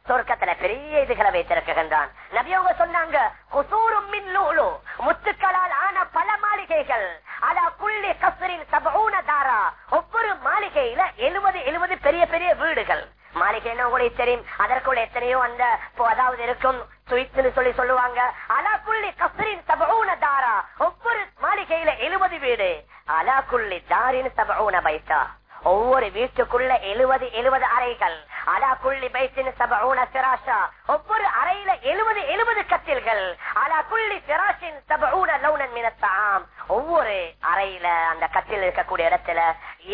சொர்க்கத்துல பெரிய இதுகளை வைத்திருக்கின்றான். நபி சொன்னாங்க முத்துக்களால் ஆன பல மாளிகைகள். அலா குள்ளி கஸ்ரின் சபூன தாரா. ஒவ்வொரு மாளிகையில எழுபது எழுபது பெரிய பெரிய வீடுகள். மாளிகைன்னா உங்களுக்கு தெரியும் அதற்குள்ள எத்தனையோ அந்த இப்போ அதாவது இருக்கும் சுயித்துன்னு சொல்லி சொல்லுவாங்க. அலா குள்ளி கஸ்ரின் தாரா. ஒவ்வொரு மாளிகையில எழுபது வீடு. அலா குள்ளி தாரின் சபவுன பைசா ஒவ்வொரு வீட்டுக்குள்ள எழுபது எழுபது அறைகள். அலா குள்ளி பைத்தின் சபூன சிராஷா ஒவ்வொரு அறையில எழுபது எழுபது கத்தில்கள் அலா குள்ளி சிராஷின் சபூன லவுனன் மினத்தாம். ஒவ்வொரு அறையில அந்த கத்தில் இருக்கக்கூடிய இடத்துல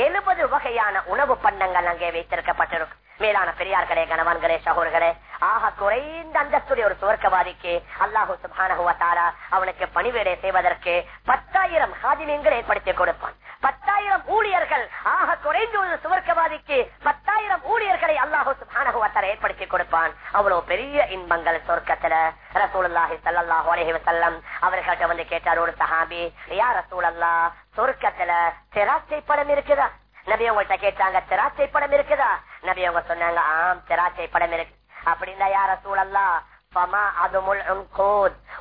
எழுபது வகையான உணவு பண்டங்கள் அங்கே வைத்திருக்கப்பட்டிருக்கும். மேலான பெரியார்களே கணவான்களே சகோர்களே ஆக குறைந்த அந்தஸ்துடைய ஒரு சுவர்க்கவாதிக்கு அல்லாஹு சுபானஹுவ தாரா அவனுக்கு பணிவேடை செய்வதற்கு பத்தாயிரம் ஹாதிமீன்கள் ஏற்படுத்தி கொடுப்பான். பத்தாயிரம் ஊழியர்கள் ஆக குறைந்து ஒரு சுவர்க்கவாதிக்கு பத்தாயிரம் ஊழியர்களை அல்லாஹூ சுபானஹுவ ஏற்படுத்தி கொடுப்பான். அவ்வளவு பெரிய இன்பங்கள் சொர்க்கத்துல. ரசூலாஹி சல்லாஹு அலைஹி வஸல்லம் அவர்கள்ட்ட வந்து கேட்டார் ஒரு சஹாபி யா ரசூலல்லா சொர்க்கத்துல திராட்சை படம் இருக்குதா? நபி உங்கள்கிட்ட கேட்டாங்க திராட்சை படம் இருக்குதா? நபி அவங்க சொன்னாங்க ஆம் திராட்சை படம் இருக்கு. அப்படின்னா யார சூழல்லா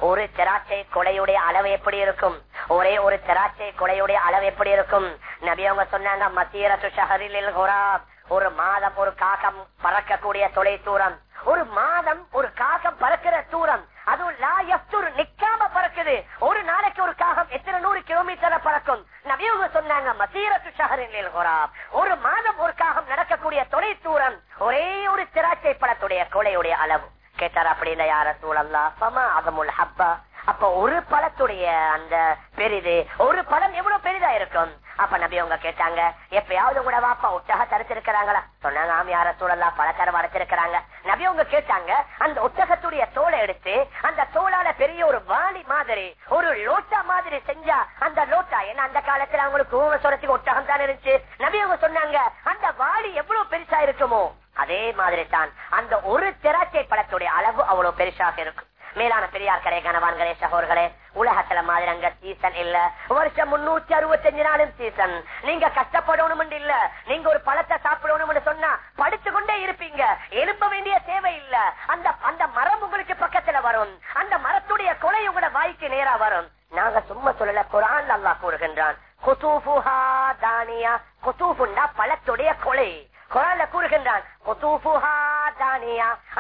ஒரு திராட்சை கொலையுடைய அளவு எப்படி இருக்கும்? ஒரே ஒரு திராட்சை கொலையுடைய அளவு எப்படி இருக்கும்? நபி அவங்க சொன்னாங்க மசீரத்து ஷஹரில் ஒரு மாதம் ஒரு காகம் பறக்கக்கூடிய தொலை தூரம் ஒரு மாதம் ஒரு காகம் பறக்கிற தூரம். அதுவும் லாயத்தூர் நிக்காம பறக்குது. ஒரு நாளைக்கு ஒரு காகம் எத்தனை நூறு கிலோமீட்டர் பறக்கும்? நபியவங்க சொன்னாங்க மசீரத்து ஷஹரில் குராப். ஒரு மாதம் ஒரு காகம் நடக்கக்கூடிய தொலை தூரம் ஒரே ஒரு திராட்சை படத்துடைய கொலையுடைய அளவு. கேட்டார் அப்படின்னு யார சூழல்லா பமா அதமுல் ஹப்பா. அப்ப ஒரு பழத்துடைய அந்த பெரிது ஒரு பழம் எவ்வளவு பெரிதா இருக்கும்? அப்ப நபி அவங்க கேட்டாங்க எப்பயாவது கூட வாப்பா ஒட்டக தரிச்சிருக்கிறாங்களா சொன்னாங்க ஆம் யார சூழல்லா பழக்கரை அடைச்சிருக்கிறாங்க நபி அவங்க கேட்டாங்க அந்த ஒட்டகத்துடைய தோலை எடுத்து அந்த தோளால பெரிய ஒரு வாளி மாதிரி ஒரு லோட்டா மாதிரி செஞ்சா அந்த லோட்டா ஏன்னா அந்த காலத்துல அவங்களுக்கு ஊமசுரத்துக்கு ஒட்டகம் தான் இருந்துச்சு. நபி அவங்க சொன்னாங்க அந்த வாளி எவ்வளவு பெருசா இருக்குமோ? அதே மாதிரி தான் அந்த ஒரு திராட்சை பழத்துடைய அளவு அவ்வளவு பெருசாக இருக்கும். மேலான பெரியார் கரை கணவான்களே சகோர்களே உலகத்துல மாதிரி அங்க சீசன் இல்ல. வருஷம் முன்னூத்தி அறுபத்தஞ்சு நாளும் சீசன் நீங்க கஷ்டப்படணும் இல்ல. நீங்க ஒரு பழத்தை சாப்பிடணும்னு சொன்னா படிச்சு கொண்டே இருப்பீங்க. எழுப்ப வேண்டிய தேவை இல்ல. அந்த அந்த மரம் உங்களுக்கு பக்கத்துல வரும். அந்த மரத்துடைய கொலை உங்களோட வாய்க்கு நேரா வரும். நாங்க சும்மா சொல்லல குரான் அல்லா கூறுகின்றான் குதூஃபுஹா தானியா. குதூஃபுண்டா பழத்துடைய கொலை. குரான்ல கூறுகின்றான்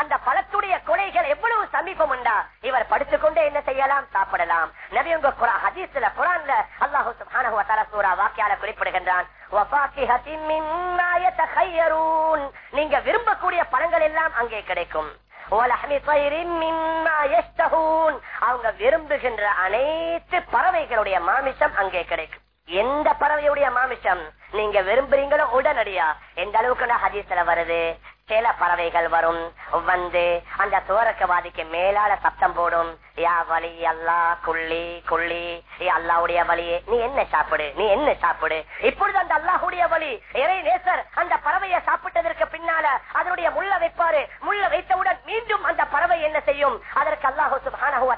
அந்த பழத்துடைய கொலைகள் எவ்வளவு சமீபம் உண்டா? இவர் படுத்துக்கொண்டே என்ன செய்யலாம்? சாப்பிடலாம். நபி உங்க குரான் ஹதீஸ்ல குரான்ல அல்லாஹு சுப்ஹானஹு சூரா வாக்கியால குறிப்பிடுகின்றான் நீங்க விரும்பக்கூடிய பழங்கள் எல்லாம் அங்கே கிடைக்கும். அவங்க விரும்புகின்ற அனைத்து பறவைகளுடைய மாமிசம் அங்கே கிடைக்கும். எந்த பறவையுடைய மாமிசம்? நீங்க விரும்புறீங்களோ உடனடியா. எந்த அளவுக்கு ஹதீஸ்ல வருது சில பறவைகள் வரும். வந்து அந்த தோரக்கவாதிக்கு மேலால சத்தம் போடும். யா வலி அல்லா குள்ளி குள்ளி. அல்லாவுடைய வழியே நீ என்ன சாப்பிடு நீ என்ன சாப்பிடு? இப்பொழுது அந்த அல்லாஹுடைய வழி இறை நேசர் அந்த பறவையை சாப்பிட்டதற்கு பின்னால அதனுடைய முள்ள வைப்பாரு. முள்ள வைத்தவுடன் மீண்டும் அந்த பறவை என்ன செய்யும்? அதற்கு அல்லாஹு சுப்ஹானஹு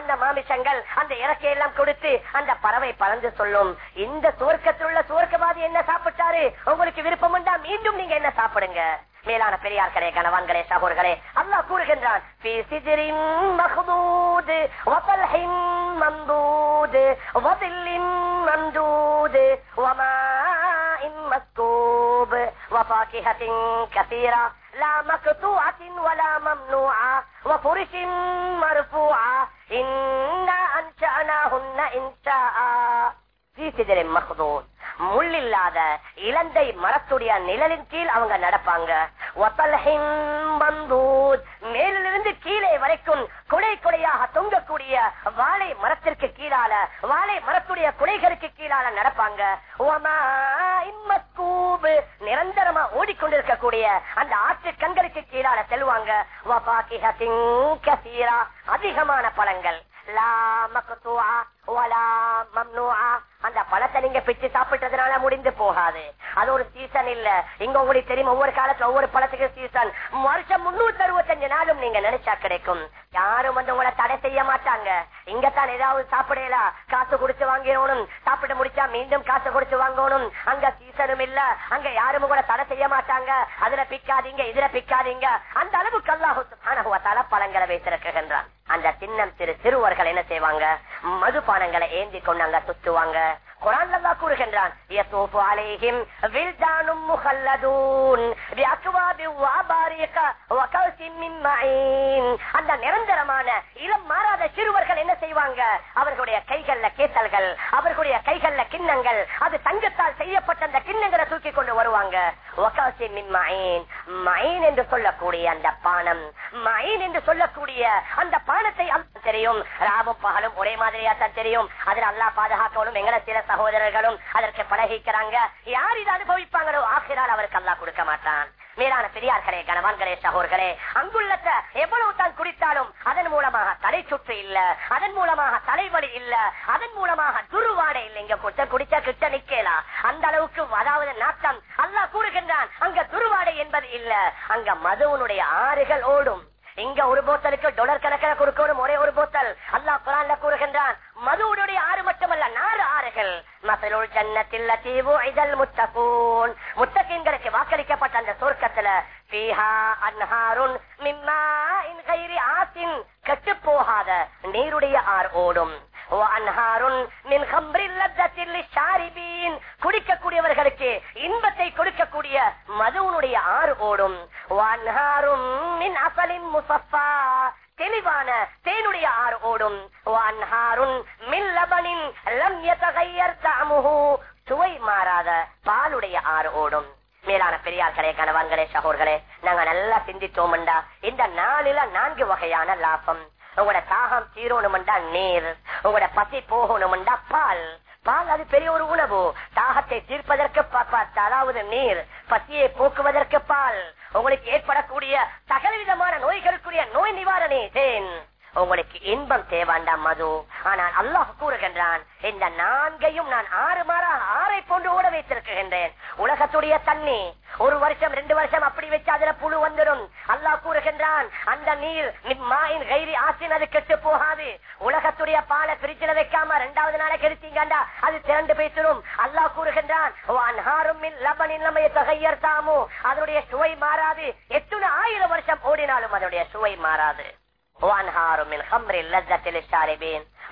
அந்த மாமிசங்கள் அந்த இறக்கையெல்லாம் கொடுத்து அந்த பறவை பறந்து சொல்லும். இந்த சுவர்க்கத்தில் உள்ள சுவர்க்கவாதி என்ன சாப்பிட்டாரு? உங்களுக்கு விருப்பம் உண்டா? மீண்டும் நீங்க என்ன சாப்பிடுங்க? மேலான பெரியார்களே கணவான்களே சகோர்களே அல்லாஹ் கூறுகின்றான் "ஃபீ சிஜ்ரின் மக்தூத் வதல்ஹின் மம்தூத் வதில்லின் மம்தூத் வமாஇன் மஸ்கூப் وفاكهة كثيرة لا مقطوعة ولا ممنوعة وفرش مرفوعة إنا أنشأناهن إنشاء في سدر مخضود முள்ளில்லாத இலந்தை மரத்துடைய நிழலின் கீழ் அவங்க நடப்பாங்க. மேலிருந்து கீழே வரைக்கும் குடை குடையாக தொங்கக்கூடிய வாழை மரத்திற்கு கீழால வாழை மரத்துடைய குடைகளுக்கு கீழால நடப்பாங்க. நிரந்தரமா ஓடிக்கொண்டிருக்கக்கூடிய அந்த ஆற்று கண்களுக்கு கீழால செல்வாங்க. வபாக்கிஹத்தின் கசீரா. அதிகமான பழங்கள். அந்த பழத்தை நீங்க பிச்சு சாப்பிட்டதுனால முடிந்து போகாது. அது ஒரு சீசன் இல்ல. இங்க உங்களுக்கு தெரியும் ஒவ்வொரு காலத்துல ஒவ்வொரு பழத்துக்கு சீசன் வருஷம் முன்னூத்தி அறுபத்தஞ்சு நாளும் நீங்க நினைச்சா கிடைக்கும். யாரும் வந்து உங்களை தடை செய்ய மாட்டாங்க. இங்கத்தான் ஏதாவது சாப்பிடலாம் காசு குடிச்சு வாங்கணும் சாப்பிட்டு முடிச்சா மீண்டும் காசு குடிச்சு வாங்கணும். அங்க சீசனும் இல்ல. அங்க யாரும் கூட தடை செய்ய மாட்டாங்க. அதுல பிக்காதீங்க இதுல பிக்காதீங்க. அந்த அளவுக்கு அல்லாஹு சுப்ஹானஹு பழங்களை வைத்திருக்கின்றான். அந்த சின்னம் சிறு சிறுவர்கள் என்ன செய்வாங்க? பானங்களை ஏந்தி கொண்டு அங்க சுத்துவாங்க. குரான் கூறுகின்றான் அந்த நிரந்தரமான இளம் மாறாத சிறுவர்கள் என்ன செய்வாங்க? அவர்களுடைய கைகள்ல கேத்தல்கள் அவர்களுடைய கைகள்ல கிண்ணங்கள் அது தங்கத்தால் செய்யப்பட்ட அந்த கிண்ணங்களை தூக்கி கொண்டு வருவாங்க. வகௌசின் என்று சொல்லக்கூடிய அந்த பானம் மைன் என்று சொல்லக்கூடிய அந்த பானத்தை தெரியும். ராவும் பகலும் ஒரே மாதிரியா தான் தெரியும். அதில் அல்லாஹ் பாதுகாக்கணும் எங்களை சில சகோதரர்களும் அதற்கு பழகிக்கிறாங்க. யார் இதை அனுபவிப்பாங்களோ ஆசிரால் அவருக்கு அல்லா கொடுக்க மாட்டான். மேலான பெரியார்களே கணவான்களே சகோர்களே அங்குள்ளத்தை எவ்வளவு தான் குடித்தாலும் அதன் மூலமாக தலை சுற்று இல்ல அதன் மூலமாக தலைவலி இல்ல அதன் மூலமாக துருவாடை இல்லை. இங்க கொடுத்த குடிச்ச கிட்ட நிக்கலாம் அந்த அளவுக்கு அதாவது நாட்டம் அல்லாஹ் கூறுகின்றான் அங்க துருவாடை என்பது இல்ல. அங்க மதுவனுடைய ஆறுகள் ஓடும். இங்க ஒரு போத்தலுக்கு டொலர் கணக்கில் கொடுக்கணும் ஒரே ஒரு போத்தல். அல்லாஹ் குரான்ல கூறுகின்றான் மதுவுடைய ஆறு மட்டுமல்ல நாலு ஆறுகள். மசலுள் ஜன்னத்தில் தீவு இதழ் முத்தகூன். முத்தகீன்களுக்கு வாக்களிக்கப்பட்ட அந்த சொர்க்கத்துல பீஹா அன்ஹாருன் மிம்மா இன் கயிறு ஆசின் கெட்டு போகாத நீருடைய ஆறு ஓடும். அன்ஹாருன் குடிக்கக்கூடியவர்களுக்கு இன்பத்தை கொடுக்கக்கூடிய மதுவனுடைய ஆறு ஓடும். அன்ஹாரும் மின் அசலின் முசஃபா தெளிவான தேனுடைய ஆறு ஓடும். அன்ஹாருன் மின் லபனின் லம் யதகையர் தஅமுஹு சுவை மாறாத பாலுடைய ஆறு ஓடும். மேலான பெரியார்களே கணவான்களே சகோர்களே நாங்க நல்லா சிந்தித்தோம்டா இந்த நாளில நான்கு வகையான லாபம். உங்களோட தாகம் தீரணும்டா நீர். உங்களோட பசி போகணும்டா பால். பால் அது பெரிய ஒரு உணவு. தாகத்தை தீர்ப்பதற்கு அதாவது நீர். பசியை போக்குவதற்கு பால். உங்களுக்கு ஏற்படக்கூடிய சகல விதமான நோய்களுக்குரிய நோய் நிவாரணி தேன். உங்களுக்கு இன்பம் தேவாண்டா மது. ஆனால் அல்லாஹ் கூறுகின்றான் இந்த நான்கையும் நான் ஆறு மாறாக ஆறை போன்று ஓட வைத்திருக்கின்றேன். உலகத்துடைய தண்ணி ஒரு வருஷம் ரெண்டு வருஷம் அப்படி வச்சு அதுல புழு வந்துடும். அல்லாஹ் கூறுகின்றான் அந்த நீர் மாயின் கைரி ஆசின் அது கெட்டு போகாது. உலகத்துடைய பாலை பிரிச்சுல வைக்காம ரெண்டாவது நாளை கெடுத்தீங்கண்டா அது திரண்டு பேசிடும் அல்லாஹ் கூறுகின்றான் "வஅன்ஹாரும் மின் அதனுடைய சுவை மாறாது. எத்தனை ஆயிரம் வருஷம் ஓடினாலும் அதனுடைய சுவை மாறாது.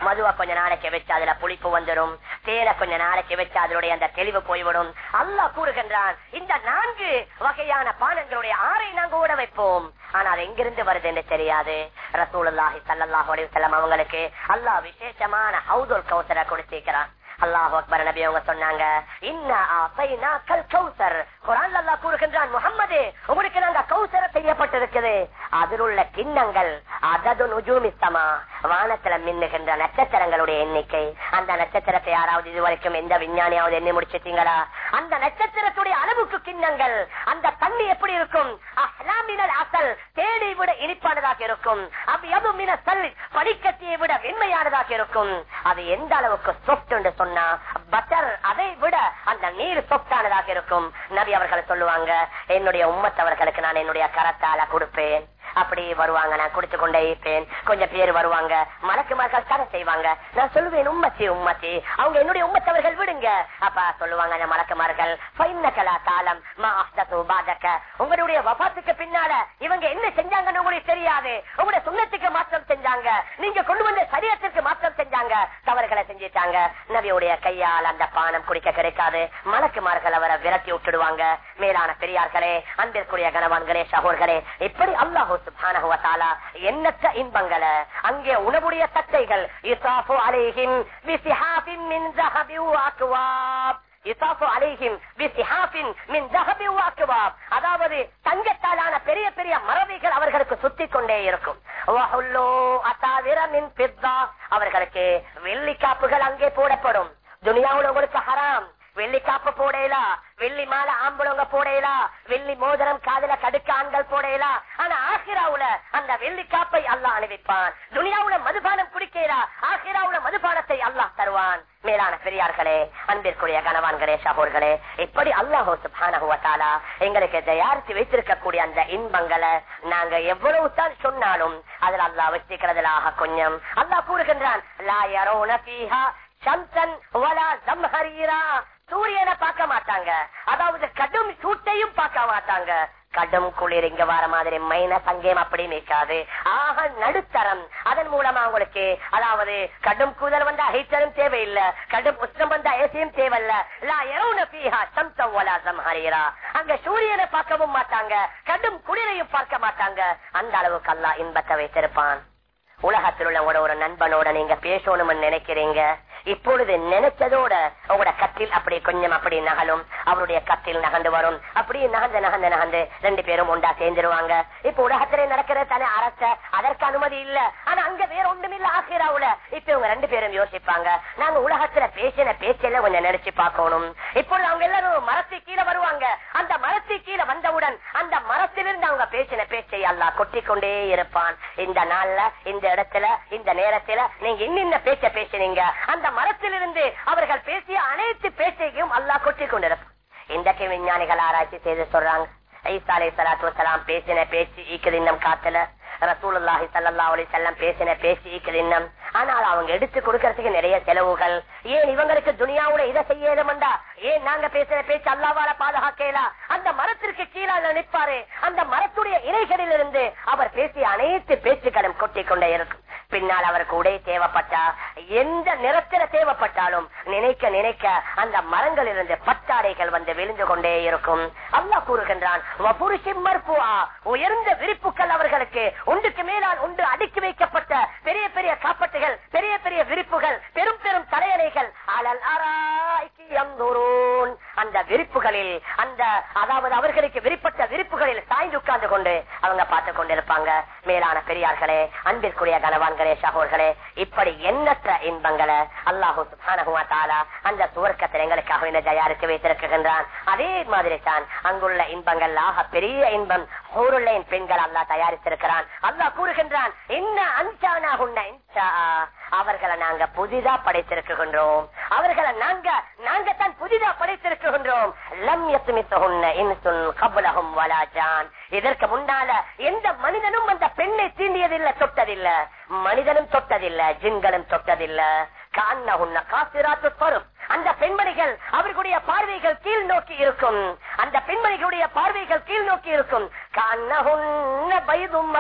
மதுவை கொஞ்ச நாளைக்கு வச்சு அதுல புளிப்பு வந்துடும் தேனை கொஞ்ச நாளைக்கு வச்சு அதனுடைய அந்த தெளிவு போய்விடும் அல்லா கூறுகின்றான் இந்த நான்கு வகையான பானங்களுடைய ஆறை நாங்க கூட வைப்போம் ஆனால் எங்கிருந்து வருதுன்னு தெரியாது ரசூலாஹி சல்லாஹ் அவங்களுக்கு அல்லாஹ் விசேஷமான ஹவுதுல் கௌசரை கொடுத்திருக்கிறான் அல்லாஹ் அக்பர் நபி அவங்க சொன்னாங்க இன்ன கௌசர். கூறுகின்றான் முகம்மது உங்களுக்கு நாங்க கௌசர செய்யப்பட்டிருக்குது. அதில் உள்ள கிண்ணங்கள் அதது நுஜூமிஸ்தமா வானத்துல மின்னுகின்ற நட்சத்திரங்களுடைய எண்ணிக்கை. அந்த நட்சத்திரத்தை யாராவது இதுவரைக்கும் எந்த விஞ்ஞானியாவது எண்ணி முடிச்சிட்டீங்களா? அந்த நட்சத்திரத்துடைய அளவுக்கு கிண்ணங்கள். அந்த தண்ணி எப்படி இருக்கும்? அசல் தேனை விட இனிப்பானதாக இருக்கும். படிக்கட்டியை விட வெண்மையானதாக இருக்கும். அது எந்த அளவுக்கு சொப்ட் என்று சொன்னா பட்டர் அதை விட அந்த நீர் சொப்டானதாக இருக்கும். நபி அவர்கள் சொல்லுவாங்க என்னுடைய உம்மத்தவர்களுக்கு நான் என்னுடைய கரத்தால கொடுப்பேன். அப்படி வருவாங்க. நான் குடிச்சு கொண்டே இருப்பேன். கொஞ்சம் பேர் வருவாங்க. மலக்குமார்கள் தர செய்வாங்க. நான் சொல்லுவேன் உம்மத்தி உம்மத்தி. அவங்க என்னுடைய உம்மத்தவர்கள் விடுங்க. அப்ப சொல்லுவாங்க அந்த மலக்குமார்கள் தாளம் உங்களுடைய வபாத்துக்கு பின்னால இவங்க என்ன செஞ்சாங்கன்னு உங்களுக்கு தெரியாது. உங்களுடைய சுண்ணத்துக்கு மாற்றம் செஞ்சாங்க. நீங்க கொண்டு வந்த சரியத்திற்கு மாற்றம் செஞ்சாங்க. தவறுகளை செஞ்சிட்டாங்க. நவியுடைய கையால் அந்த பானம் குடிக்க கிடைக்காது. மலக்குமார்கள் அவரை விரட்டி விட்டுடுவாங்க. மேலான பெரியார்களே அன்பிற்குரிய கணவான்களே சகோர்களே இப்படி அல்லாஹூ உணவுடைய தட்டைகள் இசாஃபு அலைஹின் அதாவது தங்கத்தாலான பெரிய பெரிய மரபிகள் அவர்களுக்கு சுத்தி கொண்டே இருக்கும். அவர்களுக்கு வெள்ளி காப்புகள் அங்கே போடப்படும். துனியாவில் உங்களுக்கு ஹராம். வெள்ளி காப்பு போடையலா? வெள்ளி மாலை ஆம்பளவங்க போடையலா? வெள்ளி மோதிரம் காதல கடுக்க ஆண்கள் போடையலா? ஆனா ஆசிராவுல அந்த வெள்ளி காப்பை அல்லாஹ் அணிவிப்பான். துனியாவுல மதுபானம் குடிக்கிறா ஆசிராவுல மதுபானத்தை அல்லாஹ் தருவான். மேலான பெரியார்களே அன்பிற்குரிய கணவான்களே சகோர்களே இப்படி அல்லாஹோ சுபானா எங்களுக்கு தயாரித்து வைத்திருக்கக்கூடிய அந்த இன்பங்களை நாங்க எவ்வளவு தான் சொன்னாலும் அதில் அல்லாஹ் வச்சிக்கிறதுலாக கொஞ்சம். அல்லாஹ் கூறுகின்றான் லா யரௌன சந்தன் வலா சூரியனை பார்க்க மாட்டாங்க. அதாவது கடும் சூட்டையும் பார்க்க மாட்டாங்க. கடும் குளிர் இங்க வர மாதிரி மைனஸ் அங்கேயும் அப்படி நிற்காது. ஆக நடுத்தரம். அதன் மூலமா உங்களுக்கு அதாவது கடும் கூதல் வந்த ஹீட்டரும் தேவையில்லை. கடும் உஷ்ணம் வந்த ஏசியும் தேவையில்ல. லா அங்க சூரியனை பார்க்கவும் மாட்டாங்க. கடும் குளிரையும் பார்க்க மாட்டாங்க. அந்த அளவுக்கு அல்லா இன்பத்தை வைத்திருப்பான். உலகத்தில் உள்ள ஒரு நண்பனோட நீங்க பேசணும்னு நினைக்கிறீங்க? இப்பொழுது நினைச்சதோட உங்களோட கத்தில் அப்படி கொஞ்சம் அப்படி நகலும் அவருடைய கத்தில் நகர்ந்து வரும். அப்படி நகர்ந்து நகர்ந்து நகர்ந்து ரெண்டு பேரும் ஒன்றா சேர்ந்துருவாங்க. இப்ப உலகத்திலே நடக்கிற தானே அரச அதற்கு அனுமதி இல்ல. ஆனா அங்க வேற ஒன்றும் இல்ல ஆசிராவுல. இப்ப இவங்க ரெண்டு பேரும் யோசிப்பாங்க. நாங்க உலகத்துல பேசின பேச்செல்லாம் கொஞ்சம் நினைச்சு பார்க்கணும். இப்பொழுது அவங்க எல்லாரும் மரத்து கீழே வருவாங்க. அந்த மரத்து கீழே வந்தவுடன் அந்த மரத்திலிருந்து அவங்க பேசின பேச்சை எல்லாம் கொட்டி கொண்டே இருப்பான். இந்த நாள்ல இந்த இடத்துல இந்த நேரத்துல நீங்க இன்னின்ன பேச்ச பேசினீங்க? அந்த மரத்திலிருந்து அவர்கள் பேசிய அனைத்து பேச்சையும் அல்லாஹ் கொட்டி கொண்டிருப்பான். இன்றைக்கு விஞ்ஞானிகள் ஆராய்ச்சி செய்து சொல்றாங்க. ஐசா அலை சலாத்து வலாம் பேசின பேச்சு ஈக்குது இன்னும் காத்துல ரசூலுல்லாஹி சல்லா அலி செல்லம் பேசின பேச்சு ஈக்குது இன்னும். ஆனால் அவங்க எடுத்து கொடுக்கறதுக்கு நிறைய செலவுகள். ஏன் இவங்களுக்கு துனியாவுல இதை செய்யலும்டா ஏன் நாங்க பேசின பேச்சு அல்லாவால பாதுகாக்கலா? அந்த மரத்திற்கு கீழால நிற்பாரு. அந்த மரத்துடைய இலைகளில் இருந்து அவர் பேசிய அனைத்து பேச்சுக்களும் கொட்டி கொண்டே இருக்கும். பின்னால் அவருக்கு உடை தேவைப்பட்டா எந்த நிறத்தில தேவைப்பட்டாலும் நினைக்க நினைக்க அந்த மரங்களில் இருந்து பட்டாடைகள் வந்து விழுந்து கொண்டே இருக்கும். அல்லாஹ் கூறுகின்றான் உயர்ந்த விரிப்புகள் அவர்களுக்கு ஒன்றுக்கு மேலால் ஒன்று அடுக்கி வைக்கப்பட்ட பெரிய பெரிய காப்பட்டுகள் பெரிய பெரிய விரிப்புகள் பெரும் பெரும் தலையணைகள். அலல் ஆராய்ச்சி அந்த விரிப்புகளில் அந்த அதாவது அவர்களுக்கு விரிப்பட்ட விரிப்புகளில் சாய்ந்து உட்கார்ந்து கொண்டு அவங்க பார்த்து கொண்டிருப்பாங்க. மேலான பெரியார்களே அன்பிற்குரிய சகோதரர்களே சகோர்களே இப்படி எண்ணற்ற இன்பங்களை அல்லாஹூ சுப்ஹானஹு அந்த துவர்க்கத்தில் எங்களுக்காக தயாரித்து வைத்திருக்கின்றான். அதே மாதிரி தான் அங்குள்ள இன்பங்கள் ஆக பெரிய இன்பம் ஹூருள்ளையின் பெண்கள் அல்லா தயாரித்திருக்கிறான். அல்லா கூறுகின்றான் என்ன அன்சானா உன்ன அவர்களை நாங்க புதிதா படைத்திருக்கின்றோம். அவர்களை நாங்க நாங்க தான் புதிதா படைத்திருக்கின்றோம். இதற்கு முன்னால எந்த மனிதனும் அந்த பெண்ணை தீண்டியதில்லை தொட்டதில்லை. மனிதனும் தொட்டதில்லை ஜின்களும் தொட்டதில்லை. கான்னஹுன்ன காசிராத்து பரும் அந்த பெண்மணிகள் அவர்களுடைய பார்வைகள் கீழ் நோக்கி இருக்கும். அந்த பெண்மணிகளுடைய பார்வைகள் கீழ் நோக்கி இருக்கும். கான்னஹுன்ன பைதும்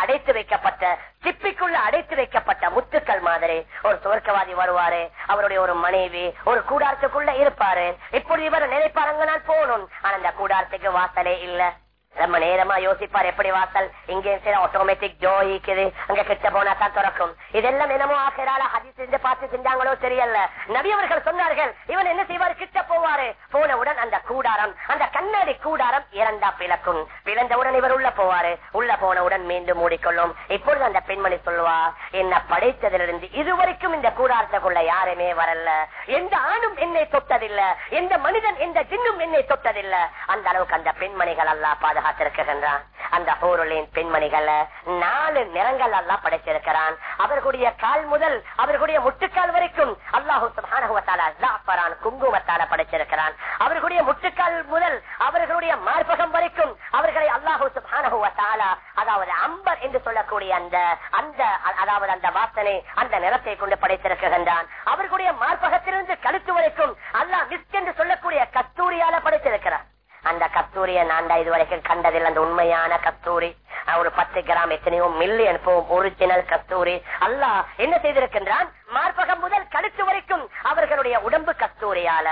அடைத்து வைக்கப்பட்ட சிப்பிக்குள்ள அடைத்து வைக்கப்பட்ட முத்துக்கள் மாதிரி. ஒரு சுவர்க்கவாதி வருவாரு அவருடைய ஒரு மனைவி ஒரு கூடாரத்துக்குள்ள இருப்பாரு. இப்படி இவர் நினைப்பாருங்க நான் போகணும். ஆனா அந்த கூடாரத்துக்கு வாசலே இல்ல. ரொம்ப நேரமா யோசிப்பார் எப்படி வாசல்? இங்கே சில ஆட்டோமேட்டிக் ஜோ இருக்குது அங்க கிட்ட போனா தான் திறக்கும். இதெல்லாம் என்னமோ ஆசிரால ஹதி செஞ்சு பார்த்து செஞ்சாங்களோ தெரியல. நபி அவர்கள் சொன்னார்கள் இவன் என்ன செய்வார்? கிட்ட போவாரு. போனவுடன் அந்த கூடாரம் அந்த கண்ணாடி கூடாரம் இரண்டா பிளக்கும். பிளந்தவுடன் இவர் உள்ள போவாரு. உள்ள போனவுடன் மீண்டும் மூடிக்கொள்ளும். இப்பொழுது அந்த பெண்மணி சொல்லுவா என்ன படைத்ததிலிருந்து இதுவரைக்கும் இந்த கூடாரத்துக்குள்ள யாருமே வரல. எந்த ஆணும் என்னை தொட்டதில்லை. எந்த மனிதன் எந்த ஜின்னும் என்னை தொட்டதில்லை. அந்த அளவுக்கு அந்த பெண்மணிகள் அல்லா பாதுகாக்க பாதுகாத்திருக்கின்றான் அந்த ஹூருளின் பெண்மணிகளை நாலு நிறங்கள் அல்லா படைத்திருக்கிறான். அவர்களுடைய கால் முதல் அவர்களுடைய முட்டுக்கால் வரைக்கும் அல்லாஹு குங்குமத்தால படைச்சிருக்கிறான் அவர்களுடைய முட்டுக்கால் முதல் அவர்களுடைய மார்பகம் வரைக்கும் அவர்களை அல்லாஹு அதாவது அம்பர் என்று சொல்லக்கூடிய அந்த அந்த அதாவது அந்த வாசனை அந்த நிறத்தை கொண்டு படைத்திருக்கின்றான். அவர்களுடைய மார்பகத்திலிருந்து கழுத்து வரைக்கும் அல்லாஹ் மிஸ்க் என்று சொல்லக்கூடிய கஸ்தூரியால படைத்திருக்கிறான். அந்த கஸ்தூரிய நான் இதுவரைக்கும் கண்டதில் அந்த உண்மையான கஸ்தூரி ஒரு பத்து கிராம் எத்தனையோ மில்லியன் போகும் ஒரிஜினல் கஸ்தூரி. அல்லாஹ் என்ன செய்திருக்கின்றான்? மார்பகம் முதல் கழுத்து வரைக்கும் அவர்களுடைய உடம்பு கஸ்தூரியால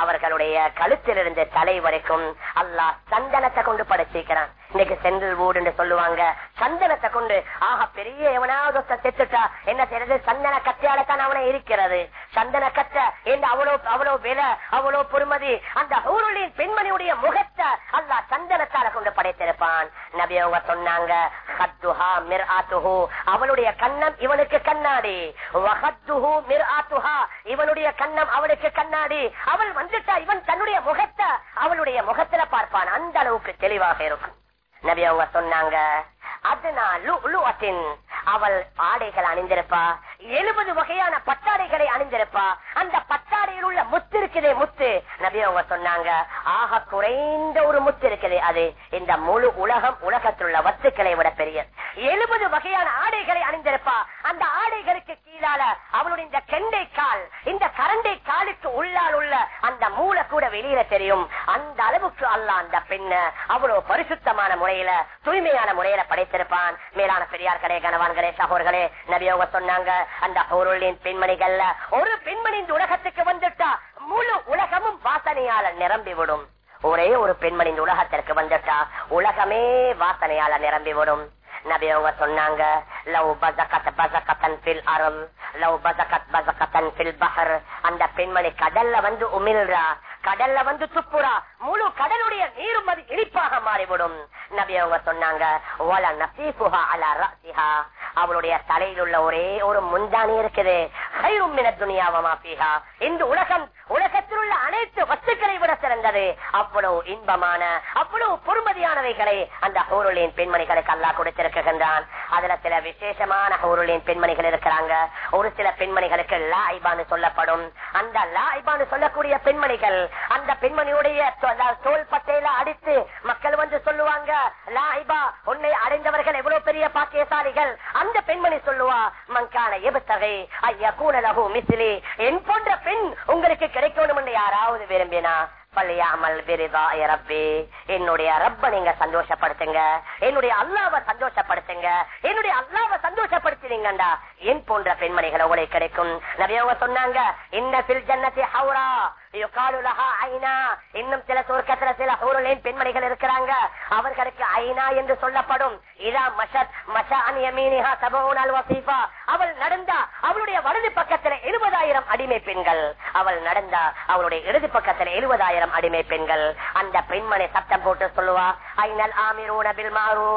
அவர்களுடைய கழுத்திலிருந்து தலை வரைக்கும் அல்லா சந்தனத்தை கொண்டு படைச்சிருக்கிறான். இன்னைக்கு செந்தில் வூடு என்று சொல்லுவாங்க சந்தனத்தை கொண்டு ஆக பெரிய எவனாவது செத்துட்டா என்ன செய்யறது? சந்தன கத்தியால தான் அவனை இருக்கிறது. சந்தன கத்த என்று அவ்வளவு அவ்வளவு விலை அவ்வளவு பொறுமதி? அந்த ஊருளின் பெண்மணியுடைய முகத்தை அல்லா சந்தனத்தால கொண்டு படைத்திருப்பான். நபி சொன்ன சொன்னாங்க. அவளுடைய கண்ணம் இவனுக்கு கண்ணாடி. இவனுடைய கண்ணம் அவளுக்கு கண்ணாடி. அவள் வந்துட்டா இவன் தன்னுடைய முகத்தை அவளுடைய முகத்துல பார்ப்பான். அந்த அளவுக்கு தெளிவாக இருக்கும். நபி அவங்க சொன்னாங்க அதுனா லுஅத்தின் அவள் ஆடைகள் அணிந்திருப்பா. எழுபது வகையான பட்டாடைகளை அணிந்திருப்பா. அந்த பட்டாடையில் உள்ள முத்து இருக்குதே முத்து. நபி அவங்க சொன்னாங்க ஆக குறைந்த ஒரு முத்து இருக்குது அது. இந்த முழு உலகம் உலகத்தில் உள்ள வத்துக்களை விட பெரிய எழுபது வகையான ஆடைகளை அணிந்திருப்பா. அந்த ஆடைகளுக்கு கீழால அவளுடைய இந்த கெண்டை கால் இந்த கரண்டை காலுக்கு உள்ளால் உள்ள அந்த மூளை கூட வெளியில தெரியும். அந்த அளவுக்கு அல்ல அந்த பெண்ண. அவ்வளவு பரிசுத்தமான முறையில தூய்மையான முறையில படைத்த வைத்திருப்பான். மேலான பெரியார்களே கணவான்களே சகோர்களே நபியோக சொன்னாங்க அந்த பொருளின் பெண்மணிகள்ல ஒரு பெண்மணி இந்த உலகத்துக்கு வந்துட்டா முழு உலகமும் வாசனையால நிரம்பி விடும் ஒரே ஒரு பெண்மணி இந்த உலகத்திற்கு வந்துட்டா உலகமே வாசனையால நிரம்பி விடும் நபி அவங்க சொன்னாங்க லவ் பசகத் பசகத்தன் பில் அருள் லவ் பசகத் பசகத்தன் பில் பஹர். அந்த பெண்மணி கடல்ல வந்து உமிழ்றா கடல்ல வந்து துப்புறா முழு கடலுடைய நீரும் அது இனிப்பாக நபி அவங்க சொன்னாங்க அவளுடைய தலையில் உள்ள ஒரே ஒரு முந்தானி இருக்குது. இந்த உலகம் உலக அனைத்து வஸ்துக்களை விட சிறந்தது. அவ்வளவு இன்பமான அவ்வளவு பொறுமதியானவைகளை அந்த ஹோருளின் பெண்மணிகளுக்கு அல்லாஹ் கொடுத்திருக்கின்றான். அதுல சில விசேஷமான ஹோருளின் பெண்மணிகள் இருக்கிறாங்க. ஒரு சில பெண்மணிகளுக்கு லாய்பான்னு சொல்லப்படும். அந்த லாய்பான்னு சொல்லக்கூடிய பெண்மணிகள் அந்த பெண்மணியுடைய தோல் பட்டையில அடித்து மக்கள் வந்து சொல்லுவாங்க லாய்பா உன்னை அடைந்தவர்கள் எவ்வளவு பெரிய பாக்கியசாலிகள்? அந்த பெண்மணி சொல்லுவா மங்கான எபத்தகை ஐயா கூனலகு மிசிலி என் போன்ற பெண் உங்களுக்கு கிடைக்கணும் யாரா? யாராவது விரும்பினா பள்ளியாமல் விரிதா ரப்பி. என்னுடைய ரப்ப நீங்க சந்தோஷப்படுத்துங்க. என்னுடைய அல்லாவை சந்தோஷப்படுத்துங்க. என்னுடைய அல்லாவை சந்தோஷப்படுத்தினீங்கடா என் போன்ற பெண்மணிகள் உங்களுக்கு கிடைக்கும். நிறைய சொன்னாங்க இன்ன பில் ஜன்னதி ஹவுரா. இன்னும் சில சொர்க்கத்துல சில ஊருளின் பெண்மணிகள் இருக்கிறாங்க. அவர்களுக்கு ஐனா என்று சொல்லப்படும். இதா மஷத் மஷா வசீஃபா. அவள் நடந்தா அவளுடைய வலது பக்கத்துல எழுபதாயிரம் அடிமை பெண்கள். அவள் நடந்தா அவளுடைய இடது பக்கத்துல எழுபதாயிரம் அடிமை பெண்கள். அந்த பெண்மணி சத்தம் போட்டு சொல்லுவா ஐநல் ஆமிரூன பில் மாறு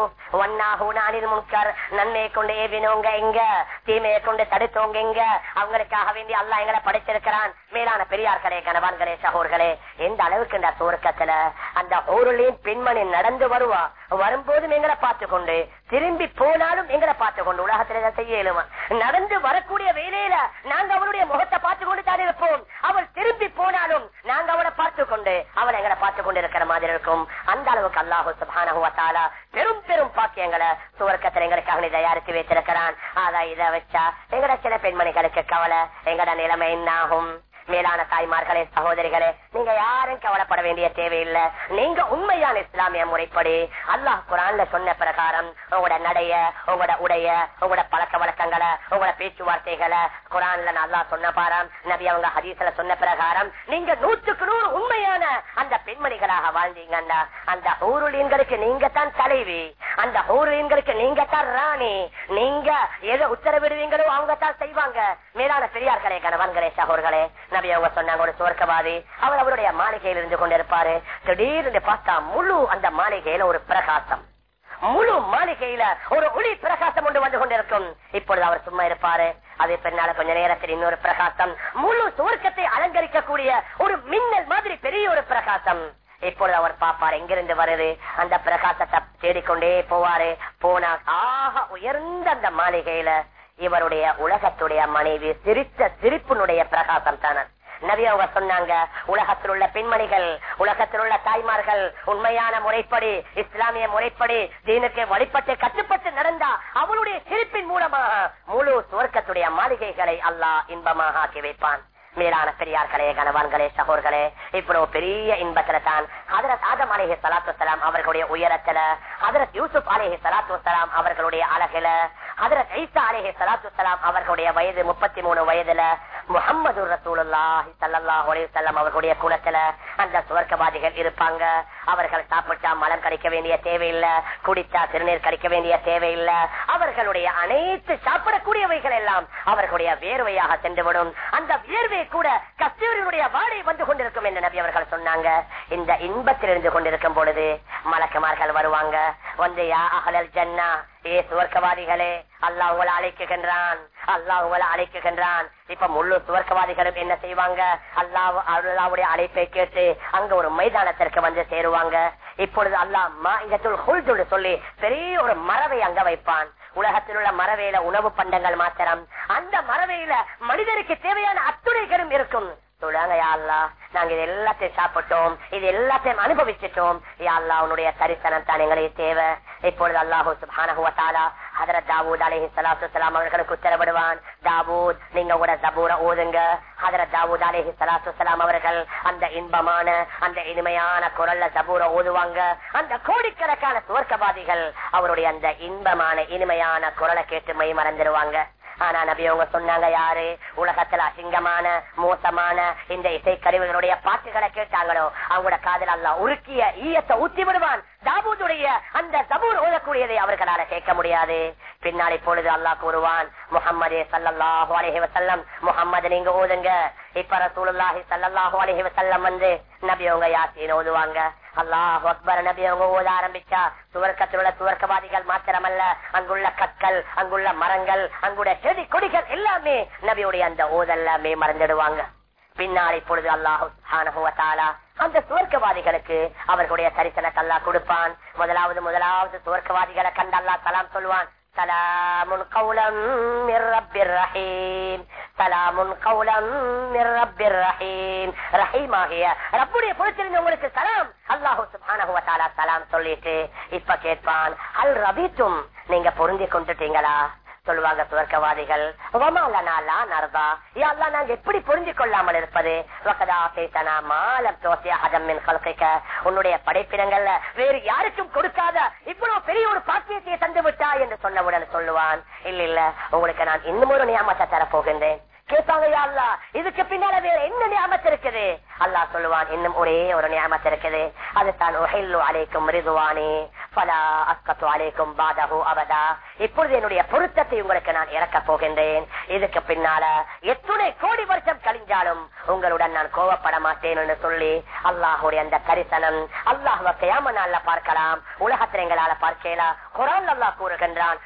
ஒன்னாகூன அனில் முன்கர். நன்மையை கொண்டு ஏவினோங்க எங்க தீமையை கொண்டு தடுத்தோங்க எங்க அவங்களுக்காக வேண்டி அல்லாஹ் எங்களை படைச்சிருக்கிறான் மேலான பெரியார்களே கணவான்களே சகோர்களே எந்த அளவுக்கு இந்த சுவர்க்கத்துல அந்த ஊருளையும் பெண்மணி நடந்து வருவா வரும்போதும் எங்களை பார்த்து கொண்டு திரும்பி போனாலும் எங்களை பார்த்து கொண்டு உலகத்துல இதை செய்ய இயலுமா? நடந்து வரக்கூடிய வேலையில நாங்க அவளுடைய முகத்தை பார்த்து கொண்டு தான் இருப்போம். அவள் திரும்பி போனாலும் நாங்க அவளை பார்த்து கொண்டு அவள் எங்களை பார்த்து கொண்டு இருக்கிற மாதிரி இருக்கும். அந்த அளவுக்கு அல்லாஹு சுபானா பெரும் பெரும் பாக்கியங்களை சுவர்க்கத்தில் எங்களுக்காக அவனை தயாரித்து வைத்திருக்கிறான். அதான் இதை வச்சா எங்கட சில பெண்மணிகளுக்கு கவலை எங்கட நிலைமை என்னாகும் மேலான தாய்மார்களே சகோதரிகளே நீங்க யாரும் கவலைப்பட வேண்டிய தேவையில்லை. நீங்க உண்மையான இஸ்லாமிய முறைப்படி அல்லாஹ் குரான்ல சொன்ன பிரகாரம் உங்களோட நடைய உங்களோட உடைய உங்களோட பழக்க வழக்கங்களை உங்களோட பேச்சுவார்த்தைகளை குரான்ல நல்லா சொன்ன பாரம் நபி அவங்க ஹதீஸ்ல சொன்ன பிரகாரம் நீங்க நூற்றுக்கு நூறு உண்மையான அந்த பெண்மணிகளாக வாழ்ந்தீங்கன்னா அந்த ஊருளியன்களுக்கு நீங்க தான் தலைவி அந்த ஊருளியன்களுக்கு நீங்க தான் ராணி நீங்க எதை உத்தரவிடுவீங்களோ அவங்க தான் செய்வாங்க. மேலான பெரியார்களே கணவன்களே சகோர்களே நபி அவங்க சொன்னாங்க ஒரு சுவர்க்கவாதி. அவர் அவருடைய மாளிகையில் இருந்து கொண்டிருப்பாரு. திடீர்னு பார்த்தா முழு அந்த மாளிகையில ஒரு பிரகாசம். முழு மாளிகையில ஒரு ஒளி பிரகாசம் ஒன்று வந்து கொண்டிருக்கும். இப்பொழுது அவர் சும்மா இருப்பாரு. அது பின்னால கொஞ்ச நேரத்தில் இன்னொரு பிரகாசம். முழு சுவர்க்கத்தை அலங்கரிக்கக்கூடிய ஒரு மின்னல் மாதிரி பெரிய ஒரு பிரகாசம். இப்பொழுது அவர் பாப்பார் எங்கிருந்து வருது? அந்த பிரகாசத்தை தேடிக்கொண்டே போவாரு. போனா ஆக உயர்ந்த அந்த மாளிகையில இவருடைய உலகத்துடைய மனைவி சிரித்த சிரிப்பினுடைய பிரகாசம் தானே? நபி அவங்க சொன்னாங்க உலகத்தில் உள்ள பெண்மணிகள் உலகத்தில் உள்ள தாய்மார்கள் உண்மையான முறைப்படி இஸ்லாமிய முறைப்படி தீனுக்கு வழிபட்டு கட்டுப்பட்டு நடந்தா அவளுடைய சிரிப்பின் மூலமாக முழு சுவர்க்கத்துடைய மாளிகைகளை அல்லாஹ் இன்பமாக ஆக்கி வைப்பான். மேலான பெரியார்களே கணவான்களே சகோர்களே இவ்வளவு பெரிய இன்பத்துல தான் ஹதரத் ஆதம் அலேஹி சலாத்து வலாம் அவர்களுடைய உயரத்துல ஹதரத் யூசுப் அலேஹி சலாத்து வலாம் அவர்களுடைய அழகுல ஹதரத் ஐசா அலேஹி சலாத்து வலாம் அவர்களுடைய வயது முப்பத்தி மூணு வயதுல முகமது ரசூலாஹி ஸல்லல்லாஹு அலைஹி அவர்களுடைய குலத்துல அந்த சுவர்க்கவாதிகள் இருப்பாங்க. அவர்கள் சாப்பிட்டா மலம் கடிக்க வேண்டிய தேவையில்லை குடித்தா சிறுநீர் கடிக்க வேண்டிய தேவையில்லை. அவர்களுடைய அனைத்து சாப்பிடக்கூடியவைகள் எல்லாம் அவர்களுடைய வேர்வையாக சென்றுவிடும். அந்த வேர்வை கூட கஸ்தூரியுடைய வாடை வந்து கொண்டிருக்கும் என்று நபி அவர்கள் சொன்னாங்க. இந்த இன்பத்தில் இருந்து கொண்டிருக்கும் பொழுது மலக்குமார்கள் வருவாங்க. வந்து யா அகலல் ஜன்னா ஏ சுவர்க்கவாதிகளே அல்லாஹ் உங்களை அழைக்குகின்றான் அல்லாஹ் உங்களை அழைக்குகின்றான். இப்ப முழு சுவர்க்கவாதிகளும் என்ன செய்வாங்க? அல்லாஹ் அல்லாவுடைய அழைப்பை கேட்டு அங்க ஒரு மைதானத்திற்கு வந்து சேருவாங்க. இப்பொழுது அல்லாஹ் மாஇதத்துல் சொல்லி பெரிய ஒரு மரவை அங்க வைப்பான். உலகத்தில் உள்ள மரவையில உணவு பண்டங்கள் மாத்திரம். அந்த மரவையில மனிதருக்கு தேவையான அத்துணைகளும் இருக்கும். சொல்லுவாங்க யாழ்லா நாங்க இது எல்லாத்தையும் சாப்பிட்டோம். இது எல்லாத்தையும் அனுபவிச்சிட்டோம். யாழ்லா உன்னுடைய தரிசனம் தான் எங்களுக்கு தேவை. இப்பொழுது அல்லாஹூ சுபானா ஹதரத் தாவூத் அலஹி சலாத்து சலாம் அவர்களுக்கு உத்தரவிடுவான். தாவூத் நீங்க கூட தபூர ஓதுங்க. ஹதரத் தாவூத் அலஹி சலாத்து சலாம் அவர்கள் அந்த இன்பமான அந்த இனிமையான குரல்ல தபூர ஓதுவாங்க. அந்த கோடிக்கணக்கான சுவர்க்கவாதிகள் அவருடைய அந்த இன்பமான இனிமையான குரலை கேட்டு மை மறந்துடுவாங்க. ஆனா நபி அவங்க சொன்னாங்க யாரு உலகத்துல அசிங்கமான மோசமான இந்த இசைக்கருவிகளுடைய பாட்டுகளை கேட்டாங்களோ அவங்களோட காதல் அல்ல உருக்கிய ஈயத்தை ஊத்தி விடுவான். தாபூதுடைய அந்த சபூர் ஓதக்கூடியதை அவர்களால கேட்க முடியாது. பின்னாடி பொழுது அல்லாஹ் கூறுவான் முகம்மதே சல்லாஹு அலஹி வசல்லம் முகம்மது நீங்க ஓதுங்க. இப்ப ரசூலுல்லாஹி சல்லாஹு அலஹி வசல்லம் வந்து நபி அவங்க யாசின் ஓதுவாங்க? அல்லாஹ் அக்பர் நபி அவங்க ஓத ஆரம்பிச்சா சுவர்க்கத்தில் உள்ள சுவர்க்கவாதிகள் மாத்திரமல்ல அங்குள்ள கற்கள் அங்குள்ள மரங்கள் அங்குள்ள செடி கொடிகள் எல்லாமே நபியுடைய அந்த ஓதெல்லாமே மறந்துடுவாங்க. பின்னாடி பொழுது அல்லாஹு அந்த சுவர்க்கவாதிகளுக்கு அவர்களுடைய தரிசனத்தை கொடுப்பான். முதலாவது முதலாவது சுவர்க்கவாதிகளை கண்டு தலாம் சலாம் சொல்லுவான் சலாமுன் கௌலம் ரப்பிர் ரஹீம் சலாமுன் கௌலம் ரப்பிர் ரஹீம் ரஹீம் ஆகிய ரப்புடைய பொறுத்திருந்து சலாம் அல்லாஹு சுப்ஹானஹு வ தஆலா சலாம் சொல்லிட்டு இப்ப கேட்பான். அல் ரபித்தும் நீங்க பொருந்தி கொண்டுட்டீங்களா? சொல்லுவாங்க சுவர்க்கவாதிகள் நாங்க எப்படி புரிஞ்சு கொள்ளாமல் இருப்பது? உன்னுடைய படைப்பிடங்கள்ல வேறு யாருக்கும் கொடுக்காத இவ்வளவு பெரிய ஒரு பாக்கியத்தை தந்து சொன்ன உடனே சொன்னவுடன் சொல்லுவான். இல்ல இல்ல உங்களுக்கு நான் இன்னும் ஒரு நியமத்தை தரப்போகின்றேன். கேட்பாங்க அல்லா? இதுக்கு பின்னால வேற என்ன நியமத்து இருக்குது? அல்லா சொல்லுவான் இன்னும் ஒரே ஒரு நியமத்து இருக்குது. அதுதான் அலைக்கும் ரிதுவானே. பலா அஸ்கத்து அலைக்கும் பாதகு அவதா இப்பொழுது என்னுடைய பொருத்தத்தை உங்களுக்கு நான் இறக்க போகின்றேன். இதுக்கு பின்னால எத்துணை கோடி வருஷம் கழிஞ்சாலும் உங்களுடன் நான் கோவப்பட மாட்டேன் என்று சொல்லி அல்லாஹுடைய அந்த தரிசனம் அல்லாஹுவ கயாம நாள்ல பார்க்கலாம். உலகத்தில் எங்களால பார்க்கலாம் குரான் அல்லாஹ் கூறுகின்றான்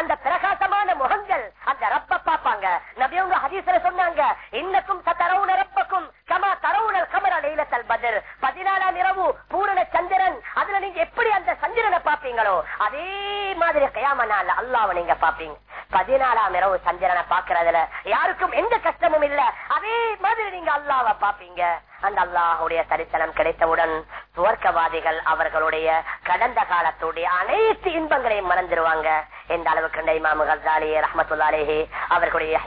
அந்த பிரகாசமான முகங்கள். அந்த ரப்ப பாப்பாங்க நபியவங்க ஹதீஸ்ல சொன்னாங்க இன்னக்கும் சத்தரவுன ரப்பக்கும் கமா தரவுணர் கமர லைலத்தல் பத்ர். பதினாலாம் இரவு பூரண சந்திரன். அதுல நீங்க எப்படி அந்த சந்திரனை பாப்பீங்களோ அதே மாதிரி கயாம நாள் அல்லாஹ் நீங்க பாப்பீங்க பதினாலாம் இரவு சந்திரனை பாக்குறதுல யாருக்கும் எந்த கஷ்டமும் இல்ல. அதே மாதிரி நீங்க அல்லாவை பாப்பீங்க அந்த அல்லாஹுடைய தரிசனம் கிடைத்தவுடன் துவர்க்கவாதிகள் அவர்களுடைய கடந்த காலத்துடைய அனைத்து இன்பங்களையும் மறந்துடுவாங்க எந்த அளவுக்கு இமாமு கசாலி ரஹமத்துல்லாலேஹி அவர்களுடைய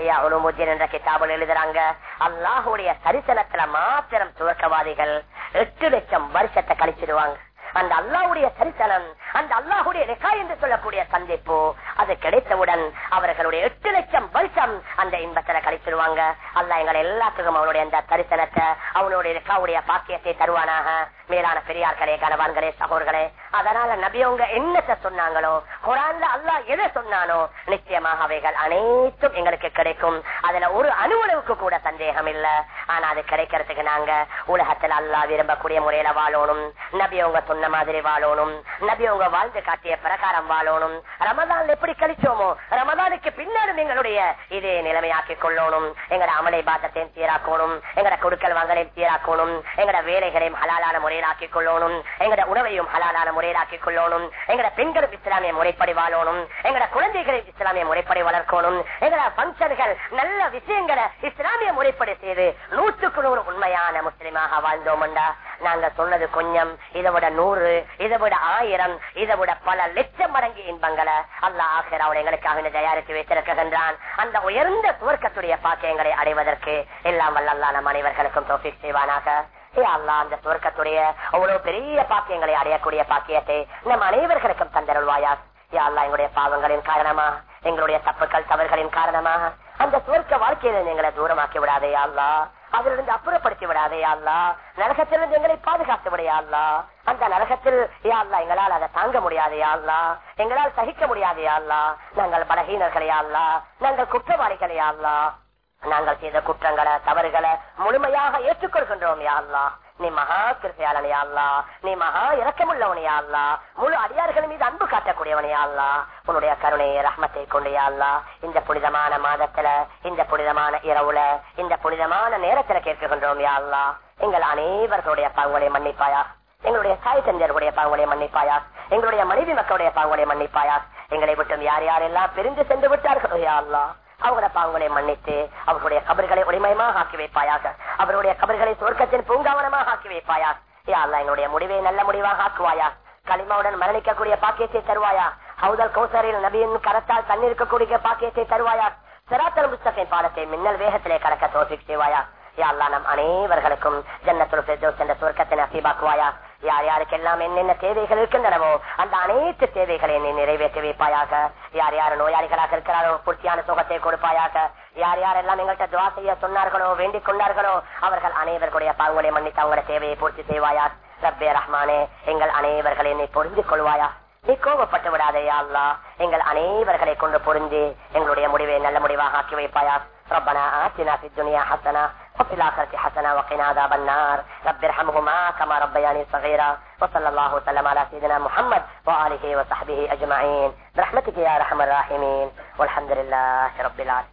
என்ற கிதாபில் எழுதுறாங்க அல்லாஹுடைய தரிசனத்துல மாத்திரம் துவர்க்கவாதிகள் எட்டு லட்சம் வருஷத்தை கழிச்சிடுவாங்க அந்த அல்லாஹுடைய தரிசனம் அந்த அல்லாஹுடைய ரெக்கா என்று சொல்லக்கூடிய சந்திப்பு அது கிடைத்தவுடன் அவர்களுடைய எட்டு லட்சம் வருஷம் அந்த இன்பத்துல கழிச்சிருவாங்க அல்லா எங்களை எல்லாத்துக்கும் அவனுடைய அந்த தரிசனத்தை அவனுடைய ரெக்காவுடைய பாக்கியத்தை தருவானாக. மேலான பெரியார்களே கனவான்களே சகோர்களே அதனால நபியவங்க என்னத்தை சொன்னாங்களோ குரான்ல அல்லாஹ் எதை சொன்னானோ நிச்சயமாக அவைகள் அனைத்தும் எங்களுக்கு கிடைக்கும். அதுல ஒரு அணுவளவுக்கு கூட சந்தேகம் இல்ல. ஆனா அது கிடைக்கிறதுக்கு நாங்க உலகத்துல அல்லாஹ் விரும்பக்கூடிய முறையில வாழணும். நபி உங்க சொன்ன மாதிரி வாழணும். நபி உங்க வாழ்ந்து காட்டிய பிரகாரம் வாழணும். ரமதான் எப்படி கழிச்சோமோ ரமதானுக்கு பின்னாலும் எங்களுடைய இதே நிலைமையாக்கி கொள்ளணும். எங்கட அமலை பாத்தத்தையும் சீராக்கணும். எங்கட கொடுக்கல் வாங்கலையும் சீராக்கணும். எங்கட வேலைகளையும் ஹலாலான முறையில் ஆக்கிக் கொள்ளணும். எங்கட உணவையும் ஹலாலான முறையில் ஆக்கிக் கொள்ளணும். எங்கட பெண்களும் இஸ்லாமிய முறைப்படி வாழணும். எங்கட குழந்தைகளை இஸ்லாமிய முறைப்படி வளர்க்கணும். எங்கட பங்கன்கள் நல்ல விஷயங்களை இஸ்லாமிய முறைப்படி செய்து நூற்றுக்கு நூறு உண்மையான முஸ்லிமாக வாழ்ந்தோம்டா. நாங்க சொன்னது கொஞ்சம் இதை விட நூறு இதை விட ஆயிரம் இதை விட பல லட்சம் மடங்கு இன்பங்களை அல்லாஹ் ஆசிராவோட எங்களுக்காக தயாரித்து வைத்திருக்கின்றான். அந்த உயர்ந்த துவர்க்கத்துடைய பாக்கியங்களை அடைவதற்கு எல்லாம் வல்லல்லா நம் அனைவர்களுக்கும் தோஃபிக் செய்வானாக. ஏ அல்லா அந்த துவர்க்கத்துடைய அவ்வளவு பெரிய பாக்கியங்களை அடையக்கூடிய பாக்கியத்தை நம் அனைவர்களுக்கும் தந்தருள்வாயா யா அல்லா எங்களுடைய பாவங்களின் காரணமா எங்களுடைய தப்புக்கள் தவறுகளின் காரணமா அந்த சுவர்க்க வாழ்க்கையில எங்களை தூரமாக்கி விடாதே அல்லா அதிலிருந்து அப்புறப்படுத்தி விடாதே அல்லா நரகத்திலிருந்து எங்களை பாதுகாத்து விடையாள்லா அந்த நரகத்தில் யாழ்லா எங்களால் அதை தாங்க முடியாது யாழ்லா எங்களால் சகிக்க முடியாது யாழ்லா நாங்கள் பலகீனர்களையாள்லா நாங்கள் குற்றவாளிகளையாள்லா நாங்கள் செய்த குற்றங்களை தவறுகளை முழுமையாக ஏற்றுக்கொள்கின்றோம் யாழ்லா நீ மகா கிருப்பையாளனையா அல்லா. நீ மகா இறக்கமுள்ளவனையா அல்லா. முழு அடியார்கள் மீது அன்பு காட்டக்கூடியவனையா அல்லா. உன்னுடைய கருணையை ரஹ்மத்தை கொண்டையா அல்லா. இந்த புனிதமான மாதத்துல இந்த புனிதமான இரவுல இந்த புனிதமான நேரத்துல கேட்கின்றோம் யா அல்லா. எங்கள் அனைவர்களுடைய பாவங்களை மன்னிப்பாயா? எங்களுடைய தாய் தந்தையர்களுடைய பாவங்களை மன்னிப்பாயா? எங்களுடைய மனைவி மக்களுடைய பாவங்களை மன்னிப்பாயா? எங்களை விட்டும் யார் யாரெல்லாம் பிரிந்து சென்று விட்டார்களோ யா அல்லா? அவங்களோட பாவங்களை மன்னித்து அவர்களுடைய கபர்களை உரிமயமாக ஆக்கி வைப்பாயாக. அவருடைய கபர்களை சொர்க்கத்தின் பூங்காவனமாக ஆக்கி வைப்பாயா? யா அல்லா எங்களுடைய முடிவை நல்ல முடிவாக ஆக்குவாயா? களிமாவுடன் மரணிக்கக்கூடிய பாக்கியத்தை தருவாயா? ஹவுதல் கௌசரில் நபியின் கரத்தால் தண்ணீர்க்கக்கூடிய பாக்கியத்தை தருவாயா? சிராத்தல் புஸ்தகின் பாடத்தை மின்னல் வேகத்திலே கடக்க தோசி செய்வாயா? யா அல்லா நம் அனைவர்களுக்கும் ஜன்னத்துல் ஃபிர்தௌஸ் என்ற சுவர்க்கத்தை நசீபாக்குவாயா யார் யாருக்கெல்லாம் என்னென்ன தேவைகள் இருக்கின்றனவோ அந்த அனைத்து தேவைகளை நீ நிறைவேற்றி வைப்பாயாக யார் யார் நோயாளிகளாக இருக்கிறாரோ பூர்த்தியான சுகத்தை கொடுப்பாயாக யார் யாரெல்லாம் எங்கள்கிட்ட துவா செய்ய சொன்னார்களோ வேண்டிக் கொண்டார்களோ அவர்கள் அனைவர்களுடைய பாவங்களை மன்னித்து அவங்களோட தேவையை பூர்த்தி செய்வாயா ரப்பே ரஹ்மானே எங்கள் அனைவர்களை நீ புரிந்து கொள்வாயா நீ கோபப்பட்டு விடாதே யா அல்லா எங்கள் அனைவர்களை கொண்டு புரிந்து எங்களுடைய முடிவை நல்ல முடிவாக ஆக்கி வைப்பாயா ربنا آتنا في الدنيا حسنة وفي الآخرة حسنة وقنا عذاب النار. رب ارحمهما كما ربياني صغيرا. وصلى الله وسلم على سيدنا محمد وآله وصحبه أجمعين. برحمتك يا أرحم الراحمين. والحمد لله رب العالمين.